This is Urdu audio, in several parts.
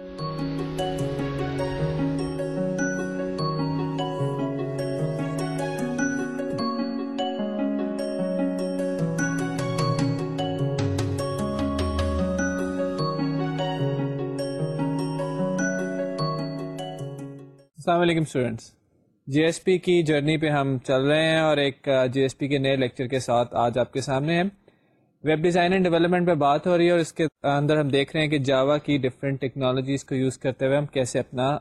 السلام علیکم اسٹوڈینٹس جی ایس پی کی جرنی پہ ہم چل رہے ہیں اور ایک جی ایس پی کے نئے لیکچر کے ساتھ آج آپ کے سامنے ہیں۔ ویب ڈیزائن اینڈ ڈیولپمنٹ پہ بات ہو رہی ہے اور اس کے اندر ہم دیکھ رہے ہیں کہ جاوا کی ڈفرینٹ ٹیکنالوجیز کو یوز کرتے ہوئے ہم کیسے اپنا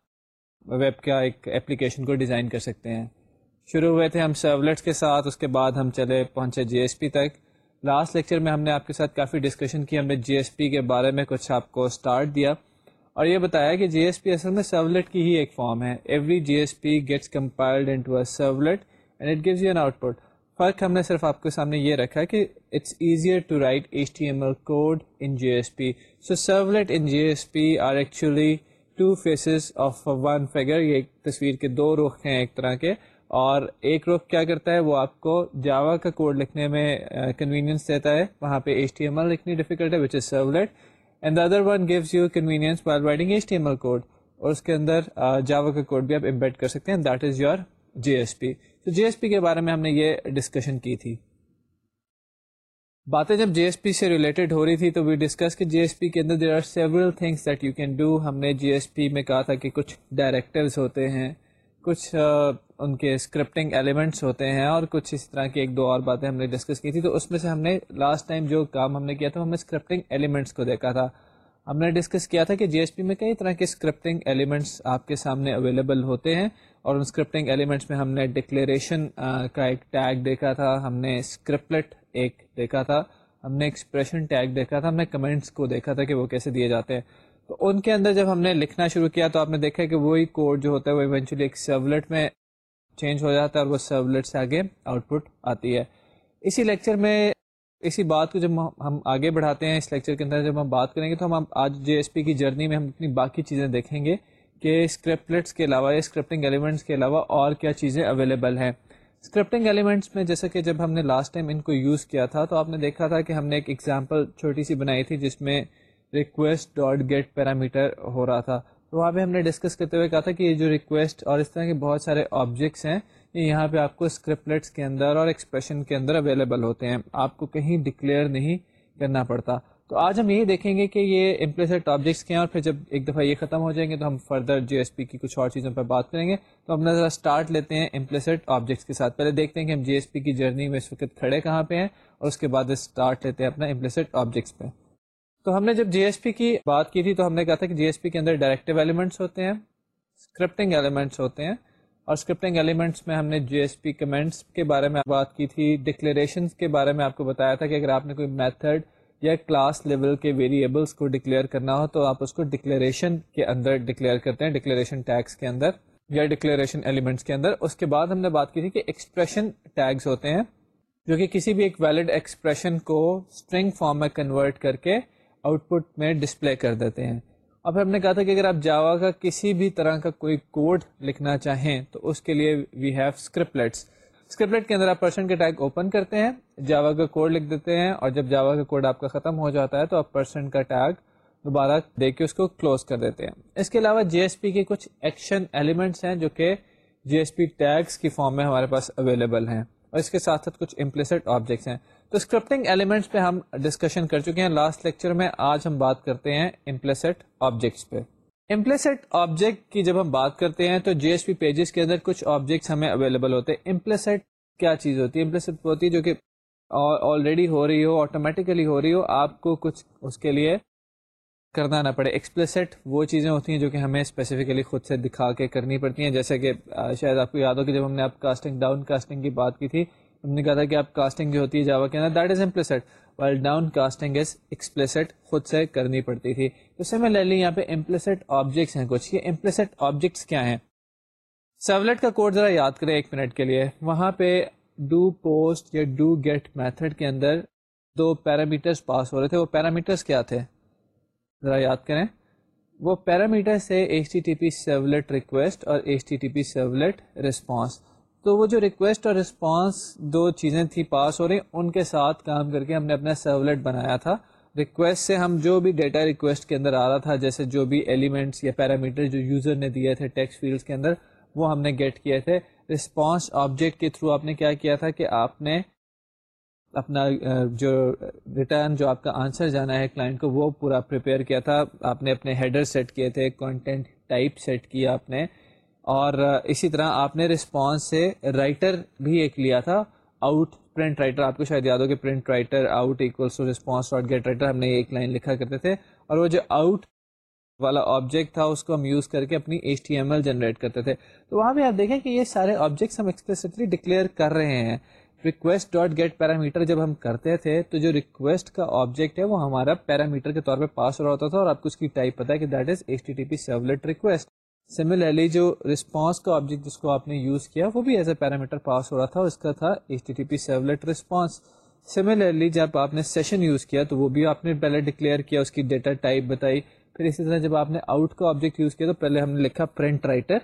ویب کا ایک اپلیکیشن کو ڈیزائن کر سکتے ہیں۔ شروع ہوئے تھے ہم سرولیٹس کے ساتھ، اس کے بعد ہم چلے پہنچے جی ایس پی تک۔ لاسٹ لیکچر میں ہم نے آپ کے ساتھ کافی ڈسکشن کی، ہم نے جی ایس پی کے بارے میں کچھ آپ کو اسٹارٹ دیا۔ اور یہ بتایا کہ جی ایس پی اصل میں سرولیٹ کی ہی ایک فارم ہے۔ Every J S P gets compiled into servlet and it gives you an output فرق ہم نے صرف آپ کے سامنے یہ رکھا کہ it's easier to write H T M L code in J S P so servlet in J S P are actually two faces of one figure یہ تصویر کے دو رخ ہیں ایک طرح کے. اور ایک رخ کیا کرتا ہے؟ وہ آپ کو جاوا کا کوڈ لکھنے میں کنوینئنس دیتا ہے. وہاں پہ ایچ ٹی ایم ایل لکھنی ڈیفیکلٹ ہے which is servlet and other one gives you convenience while writing H T M L code اور اس کے اندر جاوا کا کوڈ بھی آپ امبیڈ کر سکتے ہیں. That is your J S P تو جی ایس پی کے بارے میں ہم نے یہ ڈسکشن کی تھی۔ باتیں جب جی ایس پی سے ریلیٹڈ ہو رہی تھی تو وی ڈسکس کہ جی ایس پی کے اندر there are several things that you can do ہم نے جی ایس پی میں کہا تھا کہ کچھ ڈائریکٹیوز ہوتے ہیں، کچھ ان کے اسکرپٹنگ ایلیمنٹس ہوتے ہیں اور کچھ اس طرح کی ایک دو اور باتیں ہم نے ڈسکس کی تھی۔ تو اس میں سے ہم نے لاسٹ ٹائم جو کام ہم نے کیا تھا، ہم نے اسکرپٹنگ ایلیمنٹس کو دیکھا تھا۔ ہم نے ڈسکس کیا تھا کہ جی ایس پی میں کئی طرح کے اسکرپٹنگ ایلیمنٹس آپ کے سامنے اویلیبل ہوتے ہیں اور ان اسکرپٹنگ ایلیمنٹس میں ہم نے ڈکلیریشن کا ایک ٹیگ دیکھا تھا، ہم نے اسکرپلٹ ایک دیکھا تھا، ہم نے ایکسپریشن ٹیگ دیکھا تھا، ہم نے کمنٹس کو دیکھا تھا کہ وہ کیسے دیے جاتے ہیں۔ تو ان کے اندر جب ہم نے لکھنا شروع کیا تو آپ نے دیکھا کہ وہی کوڈ جو ہوتا ہے وہ ایونچولی ایک سرولیٹ میں چینج ہو جاتا ہے اور وہ سرولیٹ سے آگے آؤٹ پٹ آتی ہے۔ اسی لیکچر میں اسی بات کو جب ہم آگے بڑھاتے ہیں اس لیکچر کے اندر، جب ہم بات کریں گے تو ہم آج جے ایس پی کی جرنی میں ہم اپنی باقی چیزیں دیکھیں گے کہ اسکرپٹس کے علاوہ یا اسکرپٹنگ ایلیمنٹس کے علاوہ اور کیا چیزیں اویلیبل ہیں۔ اسکرپٹنگ ایلیمنٹس میں جیسا کہ جب ہم نے لاسٹ ٹائم ان کو یوز کیا تھا، تو آپ نے دیکھا تھا کہ ہم نے ایک ایگزامپل چھوٹی سی بنائی تھی جس میں ریکویسٹ ڈاٹ گیٹ پیرامیٹر ہو رہا تھا۔ تو وہاں پہ ہم نے ڈسکس کرتے ہوئے کہا تھا کہ یہ جو ریکویسٹ اور اس طرح کے بہت سارے آبجیکٹس ہیں یہاں پہ آپ کو اسکرپلیٹس کے اندر اور ایکسپریشن کے اندر اویلیبل ہوتے ہیں۔ آپ کو کہیں ڈکلیئر نہیں کرنا پڑتا۔ تو آج ہم یہی دیکھیں گے کہ یہ امپلیسٹ آبجیکٹس کے ہیں اور پھر جب ایک دفعہ یہ ختم ہو جائیں گے تو ہم فردر جی ایس پی کی کچھ اور چیزوں پر بات کریں گے۔ تو ہم ذرا اسٹارٹ لیتے ہیں امپلیسٹ آبجیکٹس کے ساتھ۔ پہلے دیکھتے ہیں کہ ہم جی ایس پی کی جرنی میں اس وقت کھڑے کہاں پہ ہیں اور اس کے بعد اسٹارٹ لیتے ہیں اپنا امپلیسٹ آبجیکٹس پہ۔ تو ہم نے جب جی ایس پی کی بات کی تھی تو ہم نے کہا تھا کہ جی ایس پی کے اندر ڈائریکٹیو ایلیمنٹس ہوتے ہیں اسکرپٹنگ ایلیمنٹس ہوتے ہیں۔ اور اسکرپٹنگ ایلیمنٹس میں ہم نے جی ایس پی کمنٹس کے بارے میں بات کی تھی ڈکلیریشن کے بارے میں آپ کو بتایا تھا کہ اگر آپ نے کوئی میتھڈ یا کلاس لیول کے ویریبلس کو ڈکلیئر کرنا ہو تو آپ اس کو ڈکلیریشن کے اندر ڈکلیئر کرتے ہیں ڈکلیریشن ٹیگس کے اندر یا ڈکلیریشن ایلیمنٹس کے اندر۔ اس کے بعد ہم نے بات کی تھی کہ ایکسپریشن ٹیگس ہوتے ہیں، جو کہ کسی بھی ایک ویلڈ ایکسپریشن کو اسٹرنگ فارم میں کنورٹ کر کے آؤٹ پٹ میں ڈسپلے کر دیتے ہیں۔ اب ہم نے کہا تھا کہ اگر آپ جاوا کا کسی بھی طرح کا کوئی کوڈ لکھنا چاہیں تو اس کے لیے وی ہیو اسکرپلیٹس اسکرپلیٹ کے اندر آپ پرسن کے ٹیگ اوپن کرتے ہیں جاوا کا کوڈ لکھ دیتے ہیں اور جب جاوا کا کوڈ آپ کا ختم ہو جاتا ہے تو آپ پرسن کا ٹیگ دوبارہ دے کے اس کو کلوز کر دیتے ہیں. اس کے علاوہ جی ایس پی کے کچھ ایکشن ایلیمنٹس ہیں جو کہ جی ایس پی ٹیگس کی فارم میں ہمارے پاس اویلیبل ہیں اور اس کے ساتھ ساتھ کچھ امپلیسٹ آبجیکٹس ہیں. تو اسکرپٹنگ ایلیمنٹس پہ ہم ڈسکشن کر چکے ہیں۔ لاسٹ لیکچر میں آج ہم بات کرتے ہیں امپلیسٹ آبجیکٹس پہ۔ امپلیسٹ آبجیکٹ کی جب ہم بات کرتے ہیں تو جی ایس پی پیجز کے اندر کچھ آبجیکٹس ہمیں اویلیبل ہوتے ہیں۔ امپلیسٹ کیا چیز ہوتی ہے؟ امپلیسٹ ہوتی ہے جو کہ آلریڈی ہو رہی ہو آٹومیٹیکلی ہو رہی ہو۔ آپ کو کچھ اس کے لیے کرنا نہ پڑے۔ ایکسپلیسٹ وہ چیزیں ہوتی ہیں جو کہ ہمیں اسپیسیفکلی خود سے دکھا کے کرنی پڑتی ہیں۔ جیسے کہ شاید آپ کو یاد ہو کہ جب ہم نے آپ کاسٹنگ ڈاؤن کاسٹنگ کی بات کی تھی ہم نے کہا تھا کہ آپ کاسٹنگ جو ہوتی ہے جاوا کے اندر that is implicit while down casting is explicit خود سے کرنی پڑتی تھی. تو سملرلی یہاں پہ امپلسٹ آبجیکٹس ہیں کچھ. یہ امپلسٹ آبجیکٹس کیا ہیں؟ سیولیٹ کا کوڈ ذرا یاد کریں ایک منٹ کے لیے. وہاں پہ ڈو پوسٹ یا ڈو گیٹ میتھڈ کے اندر دو پیرامیٹرس پاس ہو رہے تھے. وہ پیرامیٹرس کیا تھے؟ ذرا یاد کریں. وہ پیرامیٹر سے H T T P servlet request اور H T T P servlet response تو وہ جو ریکویسٹ اور رسپانس دو چیزیں تھیں پاس ہو رہی ان کے ساتھ کام کر کے ہم نے اپنا سرولیٹ بنایا تھا۔ ریکویسٹ سے ہم جو بھی ڈیٹا ریکویسٹ کے اندر آ رہا تھا، جیسے جو بھی ایلیمنٹس یا پیرامیٹر جو یوزر نے دیے تھے ٹیکس فیلڈس کے اندر، وہ ہم نے گیٹ کیے تھے۔ رسپانس آبجیکٹ کے تھرو آپ نے کیا کیا تھا کہ آپ نے اپنا جو ریٹرن جو آپ کا آنسر جانا ہے کلائنٹ کو، وہ پورا پریپیئر کیا تھا۔ آپ نے اپنے ہیڈر سیٹ کیے تھے کانٹینٹ ٹائپ سیٹ کیا آپ نے۔ اور اسی طرح آپ نے رسپانس سے رائٹر بھی ایک لیا تھا آؤٹ پرنٹ رائٹر آپ کو شاید یاد ہو کہ print writer out equals to response dot get writer ہم نے ایک لائن لکھا کرتے تھے۔ اور وہ جو آؤٹ والا آبجیکٹ تھا، اس کو ہم یوز کر کے اپنی H T M L generate کرتے تھے۔ تو وہاں پہ آپ دیکھیں کہ یہ سارے آبجیکٹس ہم ایکسپلسٹلی ڈکلیئر کر رہے ہیں۔ ریکویسٹ ڈاٹ گیٹ پیرامیٹر جب ہم کرتے تھے، تو جو ریکویسٹ کا آبجیکٹ ہے، وہ ہمارا پیرامیٹر کے طور پہ پاس ہو رہا ہوتا تھا۔ اور آپ کو اس کی ٹائپ پتا ہے کہ that is H T T P servlet request similarly جو رسپانس کا آبجیکٹ جس کو آپ نے یوز کیا، وہ بھی ایز اے پیرامیٹر پاس ہو رہا تھا اس کا تھا H T T P servlet response similarly جب آپ نے سیشن یوز کیا، تو وہ بھی آپ نے پہلے ڈکلیئر کیا، اس کی ڈیٹا ٹائپ بتائی. پھر اسی طرح جب آپ نے آؤٹ کا آبجیکٹ یوز کیا، تو پہلے ہم نے لکھا print writer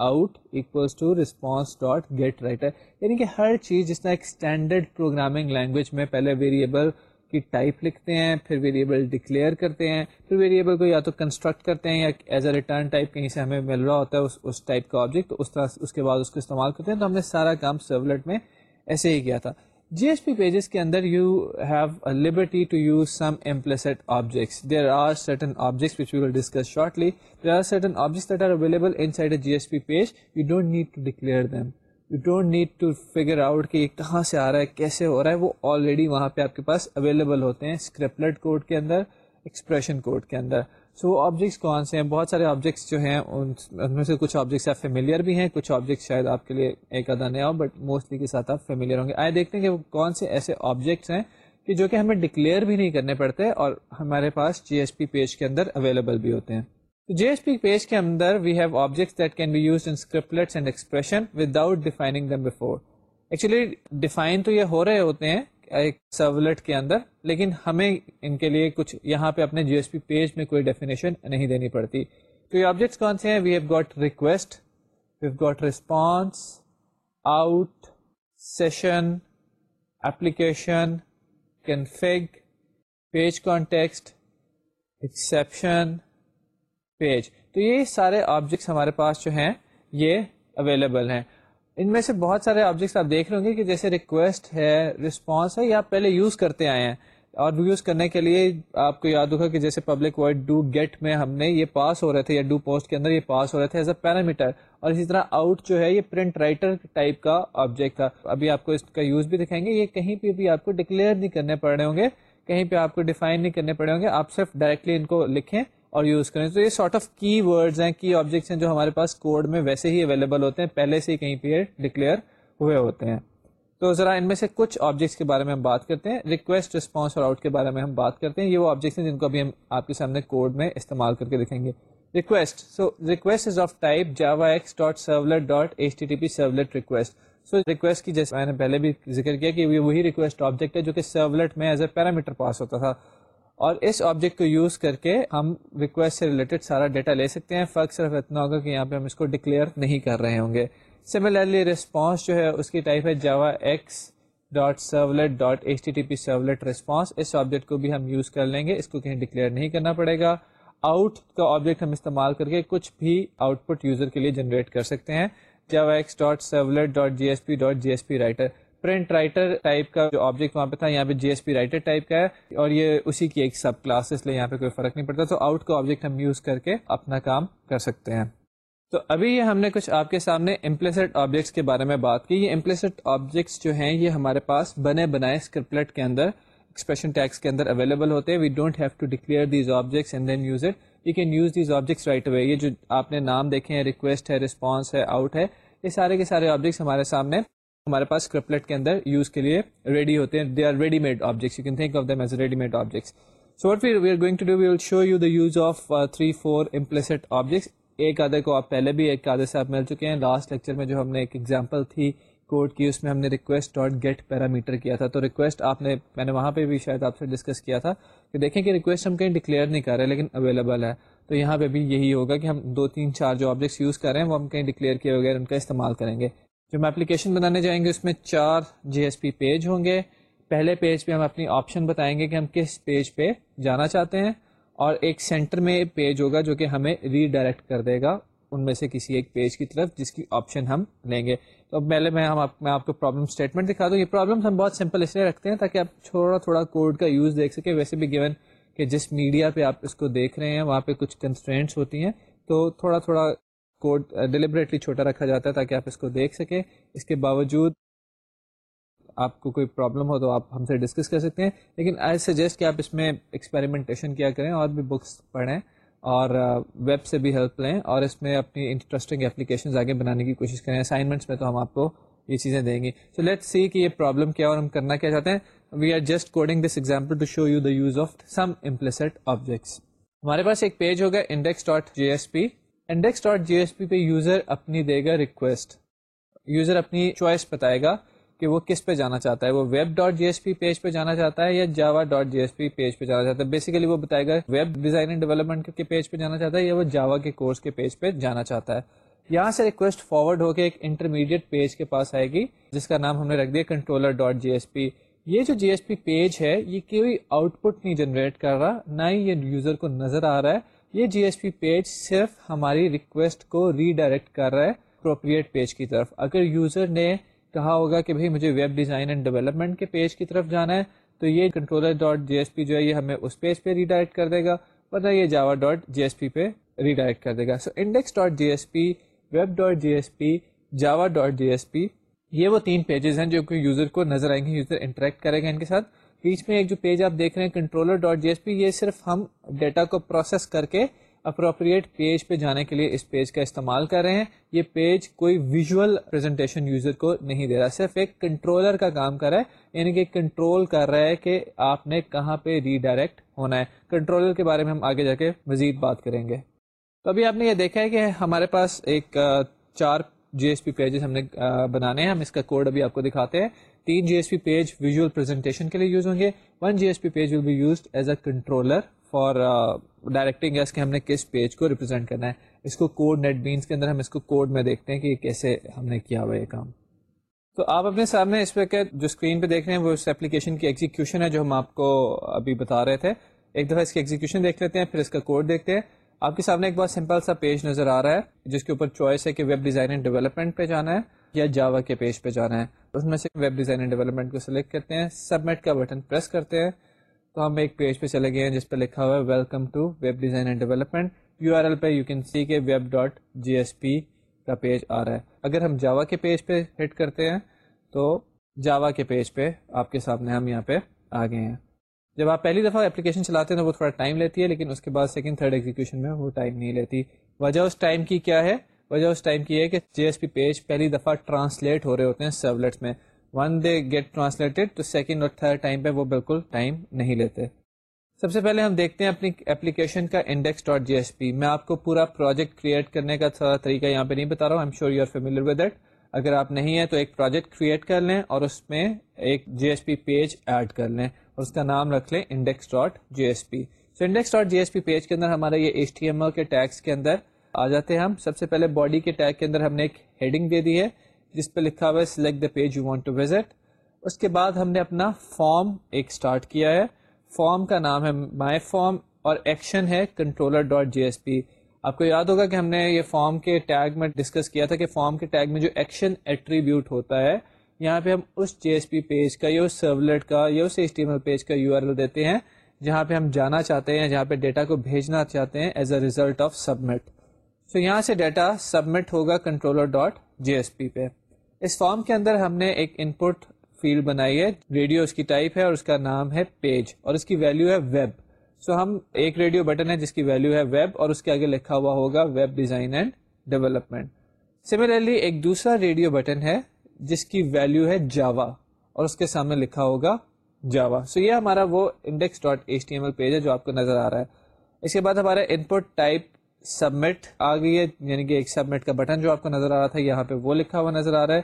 out equals to response dot get writer یعنی کہ ہر چیز جس طرح ایک اسٹینڈرڈ پروگرامنگ لینگویج میں پہلے ویریبل کی ٹائپ لکھتے ہیں، پھر ویریبل ڈکلیئر کرتے ہیں۔ پھر ویریبل کو یا تو کنسٹرکٹ کرتے ہیں یا ایز اے ریٹرن ٹائپ کہیں سے ہمیں مل رہا ہوتا ہے اس اس ٹائپ کا آبجیکٹ تو اس طرح اس کے بعد اس کو استعمال کرتے ہیں۔ تو ہم نے سارا کام سرولیٹ میں ایسے ہی کیا تھا۔ جی ایس پی پیجز کے اندر you have liberty to use some implicit objects there are certain objects which will discuss shortly there are certain objects that are available inside a J S P page you don't need to declare them you don't need to figure out کہ یہ کہاں سے آ رہا ہے، کیسے ہو رہا ہے، وہ آلریڈی وہاں پہ آپ کے پاس اویلیبل ہوتے ہیں اسکرپلٹ کوڈ کے اندر ایکسپریشن کوڈ کے اندر۔ سو وہ آبجیکٹس کون سے ہیں؟ بہت سارے آبجیکٹس جو ہیں، ان میں سے کچھ آبجیکٹس آپ فیملیئر بھی ہیں، کچھ آبجیکٹس شاید آپ کے لیے ایک ادا نہیں ہو بٹ موسٹلی کے ساتھ آپ فیملیئر ہوں گے۔ آئے دیکھتے ہیں کہ وہ کون سے ایسے آبجیکٹس ہیں کہ جو کہ ہمیں ڈکلیئر بھی نہیں کرنے پڑتے اور ہمارے پاس جی ایس پی پیج کے اندر اویلیبل بھی ہوتے ہیں۔ جی ایس پی پیج کے اندر we have objects that can be used in scriptlets and expression without defining them before actually define تو یہ ہو رہے ہوتے ہیں ایک سرولیٹ کے اندر لیکن ہمیں ان کے لیے کچھ یہاں پہ اپنے جی ایس پی پیج میں کوئی ڈیفینیشن نہیں دینی پڑتی تو یہ آبجیکٹس کون سے ہیں we have got request we have got response out session application config page context exception page. تو یہ سارے آبجیکٹس ہمارے پاس جو ہیں، یہ اویلیبل ہیں۔ ان میں سے بہت سارے آبجیکٹس آپ دیکھ رہے گے کہ جیسے ریکویسٹ ہے رسپانس ہے، یہ آپ پہلے یوز کرتے آئے ہیں۔ اور یوز کرنے کے لیے آپ کو یاد ہوگا کہ جیسے پبلک وائڈ ڈو گیٹ میں ہم نے یہ پاس ہو رہے تھے، یا ڈو پوسٹ کے اندر یہ پاس ہو رہے تھے ایز اے پیرامیٹر اور اسی طرح آؤٹ جو ہے، یہ پرنٹ رائٹر ٹائپ کا آبجیکٹ تھا۔ ابھی آپ کو اس کا یوز بھی دکھائیں گے۔ یہ کہیں پہ بھی آپ کو ڈکلیئر نہیں کرنے پڑ رہے ہوں گے، کہیں پہ آپ کو ڈیفائن نہیں کرنے پڑے ہوں گے۔ آپ صرف ڈائریکٹلی ان کو لکھیں۔ اور یوز کریں۔ تو یہ سارٹ آف کی ورڈز ہیں کی آبجیکٹس ہیں جو ہمارے پاس کوڈ میں ویسے ہی اویلیبل ہوتے ہیں، پہلے سے ہی کہیں پہ ڈکلیئر ہوئے ہوتے ہیں۔ تو ذرا ان میں سے کچھ آبجیکٹس کے بارے میں ہم بات کرتے ہیں ریکویسٹ رسپانس اور آؤٹ کے بارے میں ہم بات کرتے ہیں۔ یہ وہ آبجیکٹس ہیں جن کو ابھی ہم آپ کے سامنے کوڈ میں استعمال کر کے دکھیں گے۔ Request so request is of type java x dot servlet dot H T T P servlet request so request کی جیسے میں نے پہلے بھی ذکر کیا کہ وہی ریکویسٹ آبجیکٹ ہے جو کہ سرولیٹ میں ایز اے پیرامیٹر پاس ہوتا تھا۔ اور اس آبجیکٹ کو یوز کر کے ہم ریکویسٹ سے ریلیٹڈ سارا ڈیٹا لے سکتے ہیں۔ فرق صرف اتنا ہوگا کہ یہاں پہ ہم اس کو ڈکلیئر نہیں کر رہے ہوں گے۔ سملرلی رسپانس جو ہے اس کی ٹائپ ہے java x dot servlet dot H T T P servlet response اس آبجیکٹ کو بھی ہم یوز کر لیں گے۔ اس کو کہیں ڈکلیئر نہیں کرنا پڑے گا۔ آؤٹ کا آبجیکٹ ہم استعمال کر کے کچھ بھی آؤٹ پٹ یوزر کے لیے جنریٹ کر سکتے ہیں۔ Java x dot servlet dot J S P dot J S P writer print writer type کا جو آبجیکٹ وہاں پہ تھا، یہاں پہ J S P writer type کا ہے، اور یہ اسی کی ایک سب کلاس اس لیے یہاں پہ کوئی فرق نہیں پڑتا۔ تو آؤٹ کا آبجیکٹ ہم یوز کر کے اپنا کام کر سکتے ہیں۔ تو ابھی یہ ہم نے کچھ آپ کے سامنے امپلیسٹ آبجیکٹس کے بارے میں بات کی۔ یہ امپلیسٹ آبجیکٹس جو ہیں، یہ ہمارے پاس بنے بنائے اسکرپلٹ کے اندر ایکسپریشن ٹیکس کے اندر اویلیبل ہوتے۔ ہیں we don't have to declare these objects and then use it you can use these objects right away یہ جو آپ نے نام دیکھے ہیں ریکویسٹ ہے رسپانس ہے آؤٹ ہے، یہ سارے کے سارے آبجیکٹس ہمارے سامنے ہمارے پاس اسکرپلٹ کے اندر یوز کے لیے ریڈی ہوتے ہیں. They are ready made objects you can think of them as ready made objects so what we are going to do we will show you the use of three four implicit objects ایک آدھے کو آپ پہلے بھی، ایک آدھے سے آپ مل چکے ہیں. لاسٹ لیکچر میں جو ہم نے ایک ایگزامپل تھی کوڈ کی، اس میں ہم نے ریکویسٹ ڈاٹ گیٹ پیرامیٹر کیا تھا. تو ریکویسٹ آپ نے، میں نے وہاں پہ بھی شاید آپ سے ڈسکس کیا تھا کہ دیکھیں کہ ریکویسٹ ہم کہیں ڈکلیئر نہیں کر رہے، لیکن اویلیبل ہے. تو یہاں پہ بھی یہی ہوگا کہ ہم دو تین چار جو آبجیکٹس یوز کر رہے ہیں، وہ ہم کہیں ڈکلیئر کیے ان کا استعمال کریں گے. جو ہم اپلیکیشن بنانے جائیں گے اس میں چار جی ایس پی پیج ہوں گے۔ پہلے پیج پہ ہم اپنی آپشن بتائیں گے کہ ہم کس پیج پہ جانا چاہتے ہیں اور ایک سینٹر میں پیج ہوگا جو کہ ہمیں ری ڈائریکٹ کر دے گا۔ ان میں سے کسی ایک پیج کی طرف جس کی آپشن ہم لیں گے۔ تو اب پہلے میں ہم آپ میں آپ کو پرابلم اسٹیٹمنٹ دکھا دوں۔ یہ پرابلم ہم بہت سمپل اس لیے رکھتے ہیں تاکہ آپ تھوڑا تھوڑا کوڈ کا یوز دیکھ سکیں۔ ویسے بھی گیون کہ جس میڈیا پہ آپ اس کو دیکھ رہے ہیں، وہاں پہ کچھ کنسٹرینٹس ہوتی ہیں۔ تو تھوڑا تھوڑا کوڈ ڈیلیبریٹلی uh, چھوٹا رکھا جاتا ہے تاکہ آپ اس کو دیکھ سکیں۔ اس کے باوجود آپ کو کوئی پرابلم ہو تو آپ ہم سے ڈسکس کر سکتے ہیں۔ لیکن آئی سجیسٹ کہ آپ اس میں ایکسپیریمنٹیشن کیا کریں اور بھی بکس پڑھیں اور uh, ویب سے بھی ہیلپ لیں اور اس میں اپنی انٹرسٹنگ اپلیکیشنز آگے بنانے کی کوشش کریں۔ اسائنمنٹس میں تو ہم آپ کو یہ چیزیں دیں گے۔ سو لیٹ سی کہ یہ پرابلم کیا اور ہم کرنا کیا چاہتے ہیں۔ We are just coding this example to show you the use of some implicit objects ہمارے پاس ایک پیج ہوگا index dot J S P index dot J S P پہ یوزر اپنی دے گا ریکویسٹ یوزر اپنی چوائس بتائے گا کہ وہ کس پہ جانا چاہتا ہے. وہ web dot J S P page پہ جانا چاہتا ہے یا java dot J S P page پہ جانا چاہتا ہے. بیسیکلی وہ بتائے گا ویب ڈیزائن اینڈ ڈیولپمنٹ کے پیج پہ جانا چاہتا ہے یا وہ جاوا کے کورس کے پیج پہ جانا چاہتا ہے. یہاں سے ریکویسٹ فارورڈ ہو کے ایک انٹرمیڈیٹ پیج کے پاس آئے گی، جس کا نام ہم نے رکھ دیا controller dot J S P یہ جو جی ایس پی پیج ہے، یہ کوئی آؤٹ پٹ نہیں جنریٹ کر رہا، نہ ہی یہ یوزر کو نظر آ رہا ہے یہ جی ایس پی پیج صرف ہماری ریکویسٹ کو ری ڈائریکٹ کر رہا ہے اپروپریٹ پیج کی طرف۔ اگر یوزر نے کہا ہوگا کہ بھائی مجھے ویب ڈیزائن اینڈ ڈیولپمنٹ کے پیج کی طرف جانا ہے، تو یہ controller dot J S P جو ہے، یہ ہمیں اس پیج پہ ریڈائریکٹ کر دے گا۔ ورنہ یہ جاوا ڈاٹ جی ایس پی پہ ریڈائریکٹ کر دے گا۔ So index dot J S P web dot J S P java dot J S P یہ وہ تین پیجز ہیں جو کہ یوزر کو نظر آئیں گے یوزر انٹریکٹ کرے گا ان کے ساتھ۔ بیچ میں ایک جو پیج آپ دیکھ رہے ہیں controller dot J S P یہ صرف ہم ڈیٹا کو پروسیس کر کے اپروپریٹ پیج پہ جانے کے لیے اس پیج کا استعمال کر رہے ہیں۔ یہ پیج کوئی ویژول پریزنٹیشن یوزر کو نہیں دے رہا، صرف ایک کنٹرولر کا کام کر رہا ہے۔ یعنی کہ کنٹرول کر رہا ہے کہ آپ نے کہاں پہ ری ڈائریکٹ ہونا ہے۔ کنٹرولر کے بارے میں ہم آگے جا کے مزید بات کریں گے۔ تو ابھی آپ نے یہ دیکھا ہے کہ ہمارے پاس ایک چار جی ایس پی پیجز ہم نے بنانے ہیں۔ ہم اس کا کوڈ ابھی آپ کو دکھاتے ہیں۔ تین J S P page visual presentation کے لیے یوز ہوں گے۔ One J S P page will be used as a controller for directing کہ ہم نے کس پیج کو ریپرزینٹ کرنا ہے۔ اس کو کوڈ نیٹ بینس کے اندر ہم اس کو کوڈ میں دیکھتے ہیں کہ کیسے ہم نے کیا ہوا یہ کام۔ تو آپ اپنے سامنے اس پہ جو اسکرین پہ دیکھ رہے ہیں وہ اس اپلیکیشن کی ایگزیکیوشن ہے جو ہم آپ کو ابھی بتا رہے تھے۔ ایک دفعہ اس کی ایگزیکیوشن دیکھ لیتے ہیں، پھر اس کا کوڈ دیکھتے ہیں۔ آپ کے سامنے ایک بہت سمپل سا پیج نظر آ رہا ہے، جس کے اوپر چوائس ہے کہ ویب ڈیزائن اینڈ ڈیولپمنٹ پہ جانا ہے یا جاوا کے پیج پہ جانا ہے۔ اس میں سے ویب ڈیزائن اینڈ ڈیولپمنٹ کو سلیکٹ کرتے ہیں سبمٹ کا بٹن پریس کرتے ہیں، تو ہم ایک پیج پہ چلے گئے ہیں جس پہ لکھا ہوا ہے welcome to web design and development U R L پہ یو کین سی کے web dot J S P کا پیج آ رہا ہے۔ اگر ہم جاوا کے پیج پہ ہٹ کرتے ہیں، تو جاوا کے پیج پہ آپ کے سامنے ہم یہاں پہ آ گئے ہیں۔ جب آپ پہلی دفعہ اپلیکیشن چلاتے ہیں تو وہ تھوڑا ٹائم لیتی ہے، لیکن اس کے بعد سیکنڈ تھرڈ ایگزیکشن میں وہ ٹائم نہیں لیتی۔ وجہ اس ٹائم کی کیا ہے؟ وجہ اس ٹائم کی ہے کہ جی ایس پی پیج پہلی دفعہ ٹرانسلیٹ ہو رہے ہوتے ہیں سرولیٹس میں۔ ون دے گیٹ ٹرانسلیٹڈ تو سیکنڈ اور تھرڈ ٹائم پہ وہ بالکل ٹائم نہیں لیتے۔ سب سے پہلے ہم دیکھتے ہیں اپنی اپلیکیشن کا index dot J S P میں آپ کو پورا پروجیکٹ کریٹ کرنے کا تھوڑا طریقہ یہاں پہ نہیں بتا رہا ہوں۔ Sure you are familiar with that اگر آپ نہیں ہیں تو ایک پروجیکٹ کریٹ کر لیں اور اس میں ایک J S P page add کر لیں۔ اور اس کا نام رکھ لیں index dot J S P so index dot J S P page کے اندر ہمارا یہ ایچ ٹی ایم کے ٹیکس کے اندر آ جاتے ہیں ہم۔ سب سے پہلے باڈی کے ٹیگ کے اندر ہم نے ایک ہیڈنگ دے دی ہے، جس پہ لکھا ہوا ہے select the page you want to visit اس کے بعد ہم نے اپنا فارم ایک اسٹارٹ کیا ہے۔ فارم کا نام ہے مائی فارم اور ایکشن ہے controller dot J S P آپ کو یاد ہوگا کہ ہم نے یہ فارم کے ٹیگ میں ڈسکس کیا تھا کہ فارم کے ٹیگ میں جو ایکشن ایٹریبیوٹ ہوتا ہے، یہاں پہ ہم اس جی ایس پی پیج کا یا اس سرولیٹ کا یا اس H T M L page کا یو آر ایل دیتے ہیں، جہاں پہ ہم جانا چاہتے ہیں، جہاں پہ ڈیٹا کو بھیجنا چاہتے ہیں as a result of submit so یہاں سے ڈیٹا سبمٹ ہوگا controller dot J S P پہ۔ اس فارم کے اندر ہم نے ایک ان پٹ فیلڈ بنائی ہے، ریڈیو اس کی ٹائپ ہے اور اس کا نام ہے پیج اور اس کی ویلو ہے ویب۔ سو ہم ایک ریڈیو بٹن ہے جس کی ویلو ہے ویب اور اس کے آگے لکھا ہوا ہوگا web design and development. Similarly ایک دوسرا ریڈیو بٹن ہے جس کی ویلو ہے جاوا اور اس کے سامنے لکھا ہوگا جاوا۔ سو یہ ہمارا وہ index dot H T M L page ہے جو آپ کو نظر آ رہا ہے۔ اس کے بعد ہمارا ان پٹ ٹائپ سبمٹ آ گئی ہے یعنی کہ ایک سبمٹ کا بٹن جو آپ کو نظر آ رہا تھا، یہاں پہ وہ لکھا ہوا نظر آ رہا ہے۔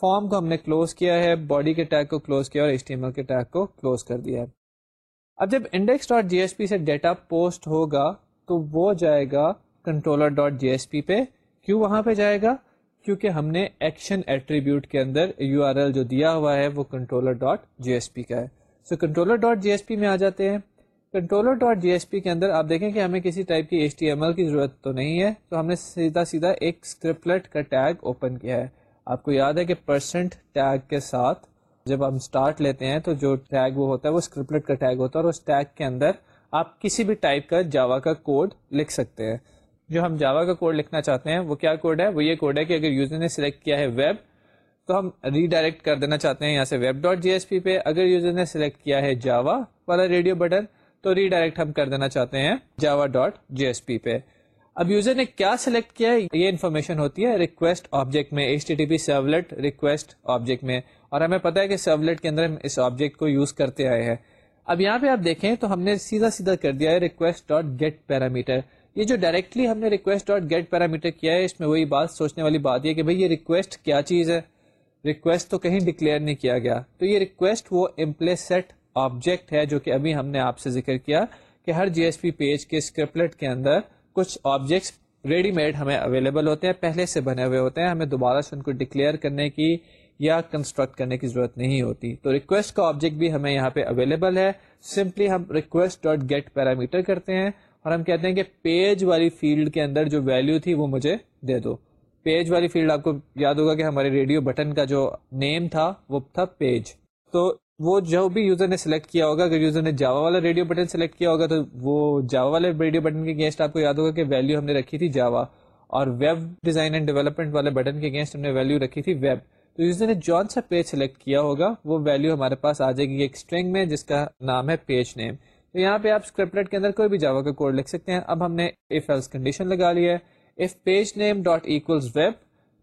فارم کو ہم نے کلوز کیا ہے، باڈی کے ٹیگ کو کلوز کیا اور ایچ ٹی ایم ایل کے ٹیگ کو کلوز کر دیا ہے۔ اب جب index dot J S P سے ڈیٹا پوسٹ ہوگا، تو وہ جائے گا controller dot J S P پہ۔ کیوں وہاں پہ جائے گا؟ کیونکہ ہم نے ایکشن ایٹریبیوٹ کے اندر یو آر ایل جو دیا ہوا ہے، وہ controller dot J S P کا ہے۔ So controller dot J S P میں آ جاتے ہیں۔ Controller dot J S P کے اندر آپ دیکھیں کہ ہمیں کسی ٹائپ کی ایچ ٹی ایم ایل کی ضرورت تو نہیں ہے، تو ہم نے سیدھا سیدھا ایک اسکرپلٹ کا ٹیگ اوپن کیا ہے۔ آپ کو یاد ہے کہ پرسنٹ ٹیگ کے ساتھ جب ہم اسٹارٹ لیتے ہیں تو جو ٹیگ وہ ہوتا ہے وہ اسکرپلٹ کا ٹیگ ہوتا ہے اور اس ٹیگ کے اندر آپ کسی بھی ٹائپ کا جاوا کا کوڈ لکھ سکتے ہیں۔ جو ہم جاوا کا کوڈ لکھنا چاہتے ہیں وہ کیا کوڈ ہے؟ وہ یہ کوڈ ہے کہ اگر یوزر نے سلیکٹ کیا ہے ویب تو ہم ریڈائریکٹ کر دینا چاہتے ہیں یہاں سے web dot J S P پہ۔ اگر یوزر نے سلیکٹ کیا ہے جاوا والا ریڈیو بٹن تو ریڈائریکٹ ہم کر دینا چاہتے ہیں جاوا ڈاٹ جی ایس پی پہ۔ اب یوزر نے کیا سلیکٹ کیا ہے؟ یہ انفارمیشن ہوتی ہے ریکویسٹ آبجیکٹ میں H T T P servlet request object میں۔ اور ہمیں پتا ہے کہ سرولیٹ کے اندر ہم اس آبجیکٹ کو یوز کرتے آئے ہیں۔ اب یہاں پہ آپ دیکھیں تو ہم نے سیدھا سیدھا کر دیا ہے ریکویسٹ ڈاٹ گیٹ پیرامیٹر یہ جو ڈائریکٹلی ہم نے ریکویسٹ ڈاٹ گیٹ پیرامیٹر کیا ہے، اس میں وہی بات، سوچنے والی بات یہ کہ بھائی یہ ریکویسٹ کیا چیز ہے؟ ریکویسٹ تو کہیں ڈکلیئر نہیں کیا گیا۔ تو یہ ریکویسٹ وہ امپلیسٹ آبجیکٹ ہے جو کہ ابھی ہم نے آپ سے ذکر کیا کہ ہر جی ایس پی پیج کے اسکرپلٹ کے اندر کچھ آبجیکٹس ریڈی میڈ ہمیں اویلیبل ہوتے ہیں، پہلے سے بنے ہوئے ہوتے ہیں، ہمیں دوبارہ سے ان کو ڈکلیئر کرنے کی یا کنسٹرکٹ کرنے کی ضرورت نہیں ہوتی۔ تو ریکویسٹ کا آبجیکٹ بھی ہمیں یہاں پہ اویلیبل ہے۔ سمپلی ہم ریکویسٹ ڈاٹ گیٹ پیرامیٹر کرتے ہیں اور ہم کہتے ہیں کہ پیج والی فیلڈ کے اندر جو ویلو تھی وہ مجھے دے دو۔ پیج والی فیلڈ آپ کو یاد ہوگا کہ ہمارے ریڈیو بٹن کا جو نیم تھا وہ تھا پیج تو وہ جو بھی یوزر نے سلیکٹ کیا ہوگا، اگر یوزر نے جاوا والا ریڈیو بٹن سلیکٹ کیا ہوگا، تو وہ جاوا والے ریڈیو بٹن کے اگینسٹ آپ کو یاد ہوگا کہ ویلو ہم نے رکھی تھی جاوا اور ویب ڈیزائن اینڈ ڈیولپمنٹ والے بٹن کے اگینسٹ ہم نے ویلو رکھی تھی ویب تو یوزر نے جون سا پیج سلیکٹ کیا ہوگا، وہ ویلو ہمارے پاس آ جائے گی ایک اسٹرنگ میں، جس کا نام ہے پیج نیم تو یہاں پہ آپ اسکرپٹ کے اندر کوئی بھی جاوا کا کوڈ لکھ سکتے ہیں۔ اب ہم نے اف ایلس کنڈیشن لگا لیا ہے۔ If page name dot equals web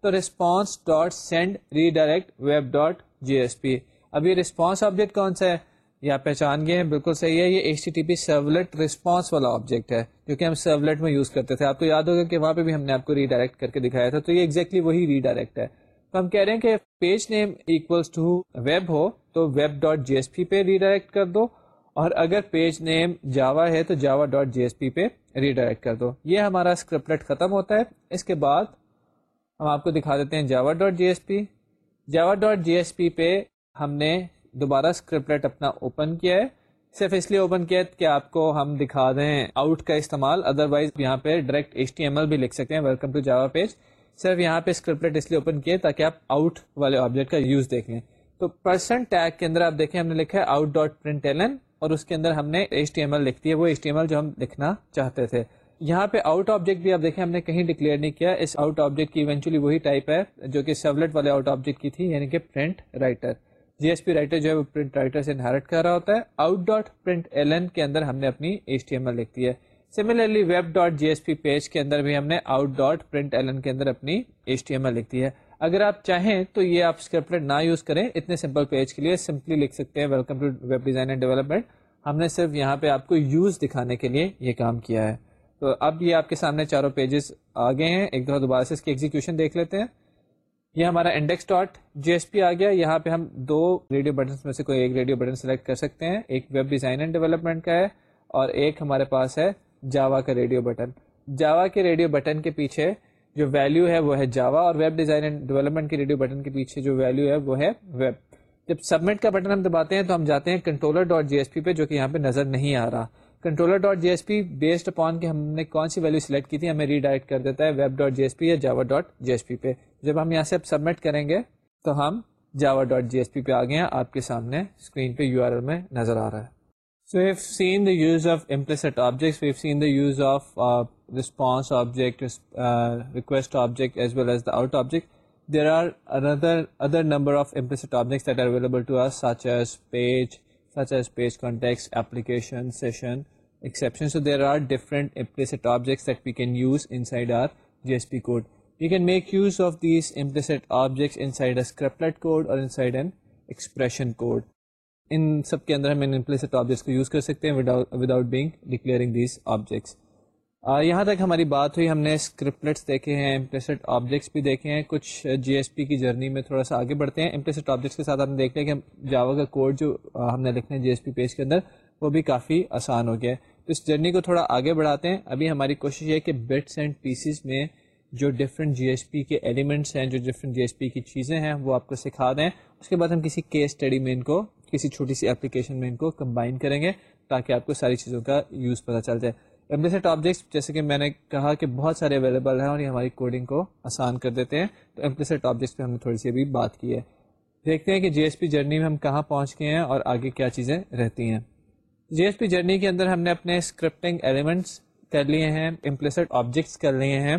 تو response dot send redirect web dot J S P اب یہ رسپانس آبجیکٹ کون سا ہے؟ یہ آپ پہچان گئے ہیں، بالکل صحیح ہے، یہ H T T P servlet response والا آبجیکٹ ہے جو کہ ہم سرولیٹ میں یوز کرتے تھے۔ آپ کو یاد ہوگا کہ وہاں پہ بھی ہم نے آپ کو ریڈائریکٹ کر کے دکھایا تھا، تو یہ ایگزیکٹلی وہی ریڈائریکٹ ہے۔ تو ہم کہہ رہے ہیں کہ page name equals to web ہو، تو web dot J S P پہ ریڈائریکٹ کر دو، اور اگر پیج نیم جاوا ہے، تو جاوا ڈاٹ جی ایس پی پہ ریڈائریکٹ کر دو۔ یہ ہمارا اسکرپلیٹ ختم ہوتا ہے۔ اس کے بعد ہم آپ کو دکھا دیتے ہیں java dot J S P java dot J S P پہ ہم نے دوبارہ اسکرپٹ اپنا اوپن کیا ہے۔ صرف اس لیے اوپن کیا کہ آپ کو ہم دکھا دیں آؤٹ کا استعمال ادر وائز یہاں پہ direct H T M L بھی لکھ سکتے ہیں۔ ویلکم ٹو جاوا پیج صرف یہاں پہ اسکرپٹ اس لیے اوپن کیے تاکہ آپ آؤٹ والے آبجیکٹ کا یوز دیکھ لیں۔ تو پرسنٹ ٹیگ کے اندر آپ دیکھیں، ہم نے لکھا ہے آؤٹ ڈاٹ پرنٹ ایلن اور اس کے اندر ہم نے ایچ ٹی ایم ایل لکھ دی ہے۔ وہ ایچ ٹی ایم ایل جو ہم لکھنا چاہتے تھے۔ یہاں پہ آؤٹ آبجیکٹ بھی آپ دیکھیں، ہم نے کہیں ڈکلیئر نہیں کیا۔ اس آؤٹ آبجیکٹ کی ایونچولی وہی ٹائپ ہے جو کہ سیولٹ والے آؤٹ آبجیکٹ کی تھی یعنی کہ print writer J S P writer جو ہے وہ پرنٹ رائٹر سے انہیرٹ کر رہا ہوتا ہے۔ Out dot print L N کے اندر ہم نے اپنی ایچ ٹی ایم ایل لکھ دی ہے۔ Similarly web dot J S P page کے اندر بھی ہم نے out dot print L N کے اندر اپنی ایچ ٹی ایم ایل لکھ دی ہے۔ اگر آپ چاہیں تو یہ آپ اسکرپٹ نہ یوز کریں، اتنے سمپل پیج کے لیے سمپلی لکھ سکتے ہیں۔ Welcome to web design and development ہم نے صرف یہاں پہ آپ کو یوز دکھانے کے لیے یہ کام کیا ہے۔ تو اب یہ آپ کے سامنے چاروں پیجز آ گئے ہیں۔ ایک دفعہ دوبارہ سے اس کی ایگزیکیوشن دیکھ لیتے ہیں۔ یہ ہمارا index dot J S P آ گیا۔ یہاں پہ ہم دو ریڈیو بٹنس میں سے کوئی ایک ریڈیو بٹن سلیکٹ کر سکتے ہیں۔ ایک ویب ڈیزائن اینڈ ڈیولپمنٹ کا ہے اور ایک ہمارے پاس ہے جاوا کا ریڈیو بٹن جاوا کے ریڈیو بٹن کے پیچھے جو ویلو ہے وہ ہے جاوا اور ویب ڈیزائن اینڈ ڈیولپمنٹ کے ریڈیو بٹن کے پیچھے جو ویلو ہے وہ ہے ویب جب سبمٹ کا بٹن ہم دباتے ہیں تو ہم جاتے ہیں controller dot J S P پہ جو کہ یہاں پہ نظر نہیں آ رہا۔ Controller dot J S P based upon کے ہم نے کون سی ویلو سلیکٹ کی تھی، ہمیں ریڈائریکٹ کر دیتا ہے web dot J S P یا جاوا ڈاٹ جی ایس پی پہ۔ جب ہم یہاں سے اب سبمٹ کریں گے، تو ہم جاوا ڈاٹ جی ایس پی پہ آ گئے ہیں۔ آپ کے سامنے اسکرین پہ یو آر ایل میں نظر آ رہا ہے۔ So have seen the use of implicit objects we've seen the use of response object request object as well as the out object there are another other number of implicit objects that are available to us such as page such as page context application session exception so there are different implicit objects that we can use inside our gsp code. You can make use of these implicit objects inside a scriptlet code or inside an expression code. ان سب کے اندر ہم ان امپلیسٹ آبجیکٹس کو یوز کر سکتے ہیں without being declaring these objects یہاں تک ہماری بات ہوئی ہم نے اسکرپلٹس دیکھے ہیں امپلیسٹ آبجیکٹس بھی دیکھے ہیں کچھ جی ایس پی کی جرنی میں تھوڑا سا آگے بڑھتے ہیں امپلیسٹ آبجیکٹس کے ساتھ ہم نے دیکھ لیا کہ جاوا کا کوڈ جو ہم نے لکھنا ہے جی ایس پی پیج کے اندر وہ بھی کافی آسان ہو گیا ہے۔ تو اس جرنی کو تھوڑا آگے بڑھاتے ہیں۔ ابھی ہماری کوشش یہ کہ بٹس اینڈ پیسز میں جو ڈفرینٹ جی ایس پی کے ایلیمنٹس ہیں، جو ڈفرینٹ جی ایس پی کی چیزیں ہیں، وہ آپ کو سکھا دیں۔ اس کے بعد ہم کسی کیس اسٹڈی میں ان کو، کسی چھوٹی سی اپلیکیشن میں ان کو کمبائن کریں گے تاکہ آپ کو ساری چیزوں کا یوز پتہ چل جائے۔ امپلیسٹ آبجیکٹس جیسے کہ میں نے کہا کہ بہت سارے اویلیبل ہیں اور یہ ہماری کوڈنگ کو آسان کر دیتے ہیں۔ تو امپلیسٹ آبجیکٹس پہ ہم نے تھوڑی سی ابھی بات کی ہے۔ دیکھتے ہیں کہ جی ایس پی جرنی میں ہم کہاں پہنچ گئے ہیں اور آگے کیا چیزیں رہتی ہیں۔ جی ایس پی جرنی کے اندر ہم نے اپنے اسکرپٹنگ ایلیمنٹس کر لیے ہیں امپلیسٹ آبجیکٹس کر لیے ہیں۔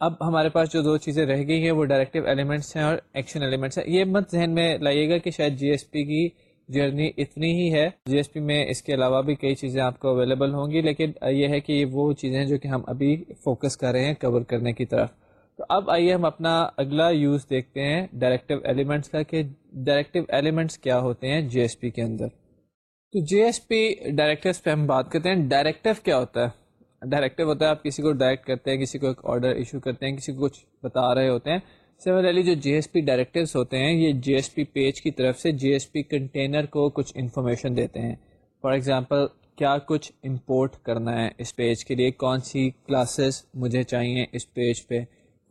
اب ہمارے پاس جو دو چیزیں رہ گئی ہیں، وہ ڈائریکٹیو ایلیمنٹس ہیں اور ایکشن ایلیمنٹس ہیں۔ یہ مت ذہن میں لائیے گا کہ شاید جی ایس پی کی جرنی اتنی ہی ہے۔ جی ایس پی میں اس کے علاوہ بھی کئی چیزیں آپ کو اویلیبل ہوں گی، لیکن یہ ہے کہ یہ وہ چیزیں جو کہ ہم ابھی فوکس کر رہے ہیں کور کرنے کی طرف۔ تو اب آئیے ہم اپنا اگلا یوز دیکھتے ہیں ڈائریکٹیو ایلیمنٹس کا کہ ڈائریکٹیو ایلیمنٹس کیا ہوتے ہیں جی ایس پی کے اندر۔ تو جی ایس پی ڈائریکٹیو پہ ہم بات کرتے ہیں. ڈائریکٹیو کیا ہوتا ہے؟ ڈائریکٹیو ہوتا ہے آپ کسی کو ڈائریکٹ کرتے ہیں، کسی کو ایک آرڈر ایشو کرتے ہیں، کسی کو کچھ بتا رہے ہوتے ہیں. سملرلی جو جی ایس پی ڈائریکٹیوس ہوتے ہیں، یہ جی ایس پی پیج کی طرف سے جی ایس پی کنٹینر کو کچھ انفارمیشن دیتے ہیں. فار ایگزامپل کیا کچھ امپورٹ کرنا ہے اس پیج کے لیے؟ کون سی کلاسز مجھے چاہیے اس پیج پہ؟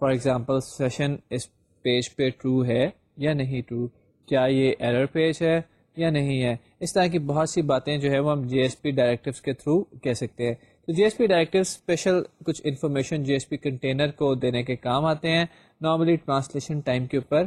فار ایگزامپل سیشن اس پیج پہ ٹرو ہے یا نہیں ٹرو کیا یہ ایرر پیج ہے؟ یا نہیں ہے۔ اس طرح کی بہت سی باتیں جو ہے وہ ہم جی ایس پی ڈائریکٹیوس کے تھرو کہہ سکتے ہیں۔ تو J S P directive special کچھ information J S P container کو دینے کے کام آتے ہیں۔ نارملی ٹرانسلیشن ٹائم کے اوپر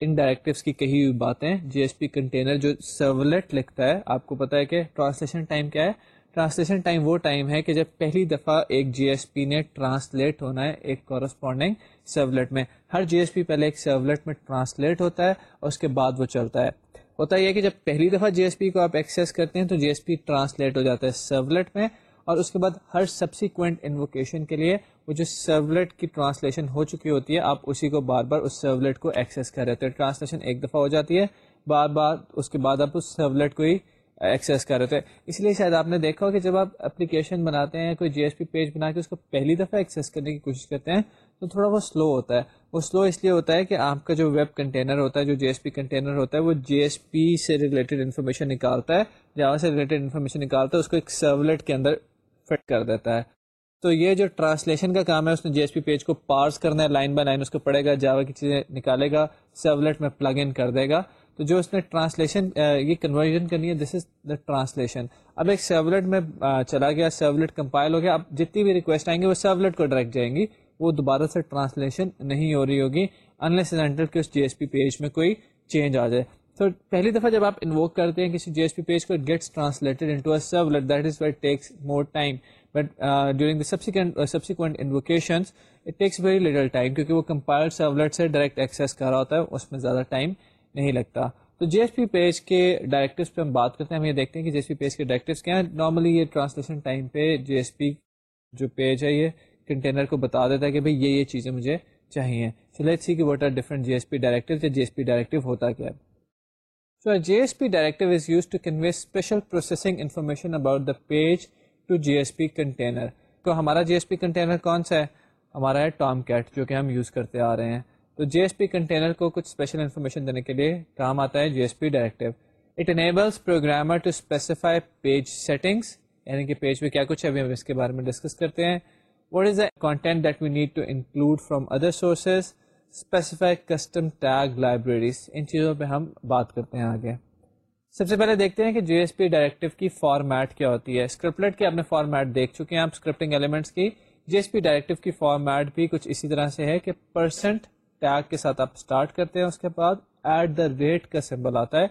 ان ڈائریکٹیوس کی کہی ہوئی باتیں جی ایس پی کنٹینر جو سرولیٹ لکھتا ہے، آپ کو پتا ہے کہ ٹرانسلیشن ٹائم کیا ہے۔ ٹرانسلیشن ٹائم وہ ٹائم ہے کہ جب پہلی دفعہ ایک جی ایس پی نے ٹرانسلیٹ ہونا ہے ایک کورسپونڈنگ سرولیٹ میں۔ ہر جی ایس پی پہلے ایک سرولیٹ میں ٹرانسلیٹ ہوتا ہے اور اس کے بعد وہ چلتا ہے۔ ہوتا یہ کہ جب pہلی دفعہ جی ایس پی کو آپ ایکسیس کرتے ہیں تو جی ایس پی ٹرانسلیٹ ہو جاتا ہے سرولیٹ میں اور اس کے بعد ہر سبسیکوینٹ انووکیشن کے لیے وہ جو سرولیٹ کی ٹرانسلیشن ہو چکی ہوتی ہے، آپ اسی کو بار بار اس سرولیٹ کو ایکسیس کر رہے ہیں۔ ٹرانسلیشن ایک دفعہ ہو جاتی ہے، بار بار اس کے بعد آپ اس سرولیٹ کو ہی ایکسیس کر رہے تھے اس لیے شاید آپ نے دیکھا ہو کہ جب آپ اپلیکیشن بناتے ہیں، کوئی جی ایس پی پیج بنا کے اس کو پہلی دفعہ ایکسیس کرنے کی کوشش کرتے ہیں تو تھوڑا وہ سلو ہوتا ہے۔ وہ سلو اس لیے ہوتا ہے کہ آپ کا جو ویب کنٹینر ہوتا ہے، جو جی ایس پی کنٹینر ہوتا ہے، وہ جی ایس پی سے ریلیٹڈ انفارمیشن نکالتا ہے۔ جہاں سے ریلیٹڈ انفارمیشن نکالتا ہے، اس کو ایک سرولیٹ کے اندر فٹ کر دیتا ہے۔ تو یہ جو ٹرانسلیشن کا کام ہے، اس نے جی ایس پی پیج کو پارس کرنا ہے لائن بائی لائن اس کو پڑھے گا، جاوا کی چیزیں نکالے گا سرولیٹ میں پلگ ان کر دے گا۔ تو جو اس نے ٹرانسلیشن یہ کنورژن کرنی ہے دس از دا ٹرانسلیشن اب ایک سرولیٹ میں چلا گیا سرولیٹ کمپائل ہو گیا۔ اب جتنی بھی ریکویسٹ آئیں گی، وہ سرولیٹ کو ڈائریکٹ جائیں گی۔ وہ دوبارہ سے ٹرانسلیشن نہیں ہو رہی ہوگی انلیس انٹر کے اس جی ایس پی پیج میں کوئی چینج آ جائے۔ تو پہلی دفعہ جب آپ انووک کرتے ہیں کسی جی ایس پی پیج کو gets translated into a servlet that is wait takes more time but during the subsequent invocations it takes very little time کیونکہ وہ کمپائل سرولیٹ سے ڈائریکٹ ایکسیس کر رہا ہوتا ہے اس میں زیادہ ٹائم نہیں لگتا تو جی ایس پی پیج کے ڈائریکٹوس پہ ہم بات کرتے ہیں ہم یہ دیکھتے ہیں کہ جی ایس پی پیج کے ڈائریکٹوس کیا ہیں نارملی یہ ٹرانسلیشن ٹائم پہ جی ایس پی جو پیج ہے یہ کنٹینر کو بتا دیتا ہے کہ بھائی یہ یہ چیزیں مجھے چاہیے۔ سو لیٹ سی کہ what are different G S P directive یا جی ایس پی ڈائریکٹو ہوتا کیا ہے۔ So G S P directive is use to convey special processing information about the page to G S P container تو ہمارا جی ایس پی کنٹینر کون سا ہے؟ ہمارا ہے ٹام کیٹ جو کہ ہم یوز کرتے آ رہے ہیں۔ تو جی ایس پی کنٹینر کو کچھ اسپیشل انفارمیشن دینے کے لیے کام آتا ہے G S P directive it enables programmer to specify page settings یعنی کہ پیج پہ کیا کچھ ہے، ابھی ہم اس کے بارے میں ڈسکس کرتے ہیں۔ What is the content that we need to include from other sources specify custom tag libraries ان چیزوں پہ ہم بات کرتے ہیں آگے۔ سب سے پہلے دیکھتے ہیں کہ جی ایس پی ڈائریکٹیو کی فارمیٹ کیا ہوتی ہے۔ اسکرپلیٹ کی آپ نے فارمیٹ دیکھ چکے ہیں آپ اسکرپٹنگ ایلیمنٹس کی۔ جی ایس پی ڈائریکٹیو کی فارمیٹ بھی کچھ اسی طرح سے ہے کہ پرسنٹ ٹیگ کے ساتھ آپ اسٹارٹ کرتے ہیں، اس کے بعد ایٹ دا ریٹ کا سمبل آتا ہے۔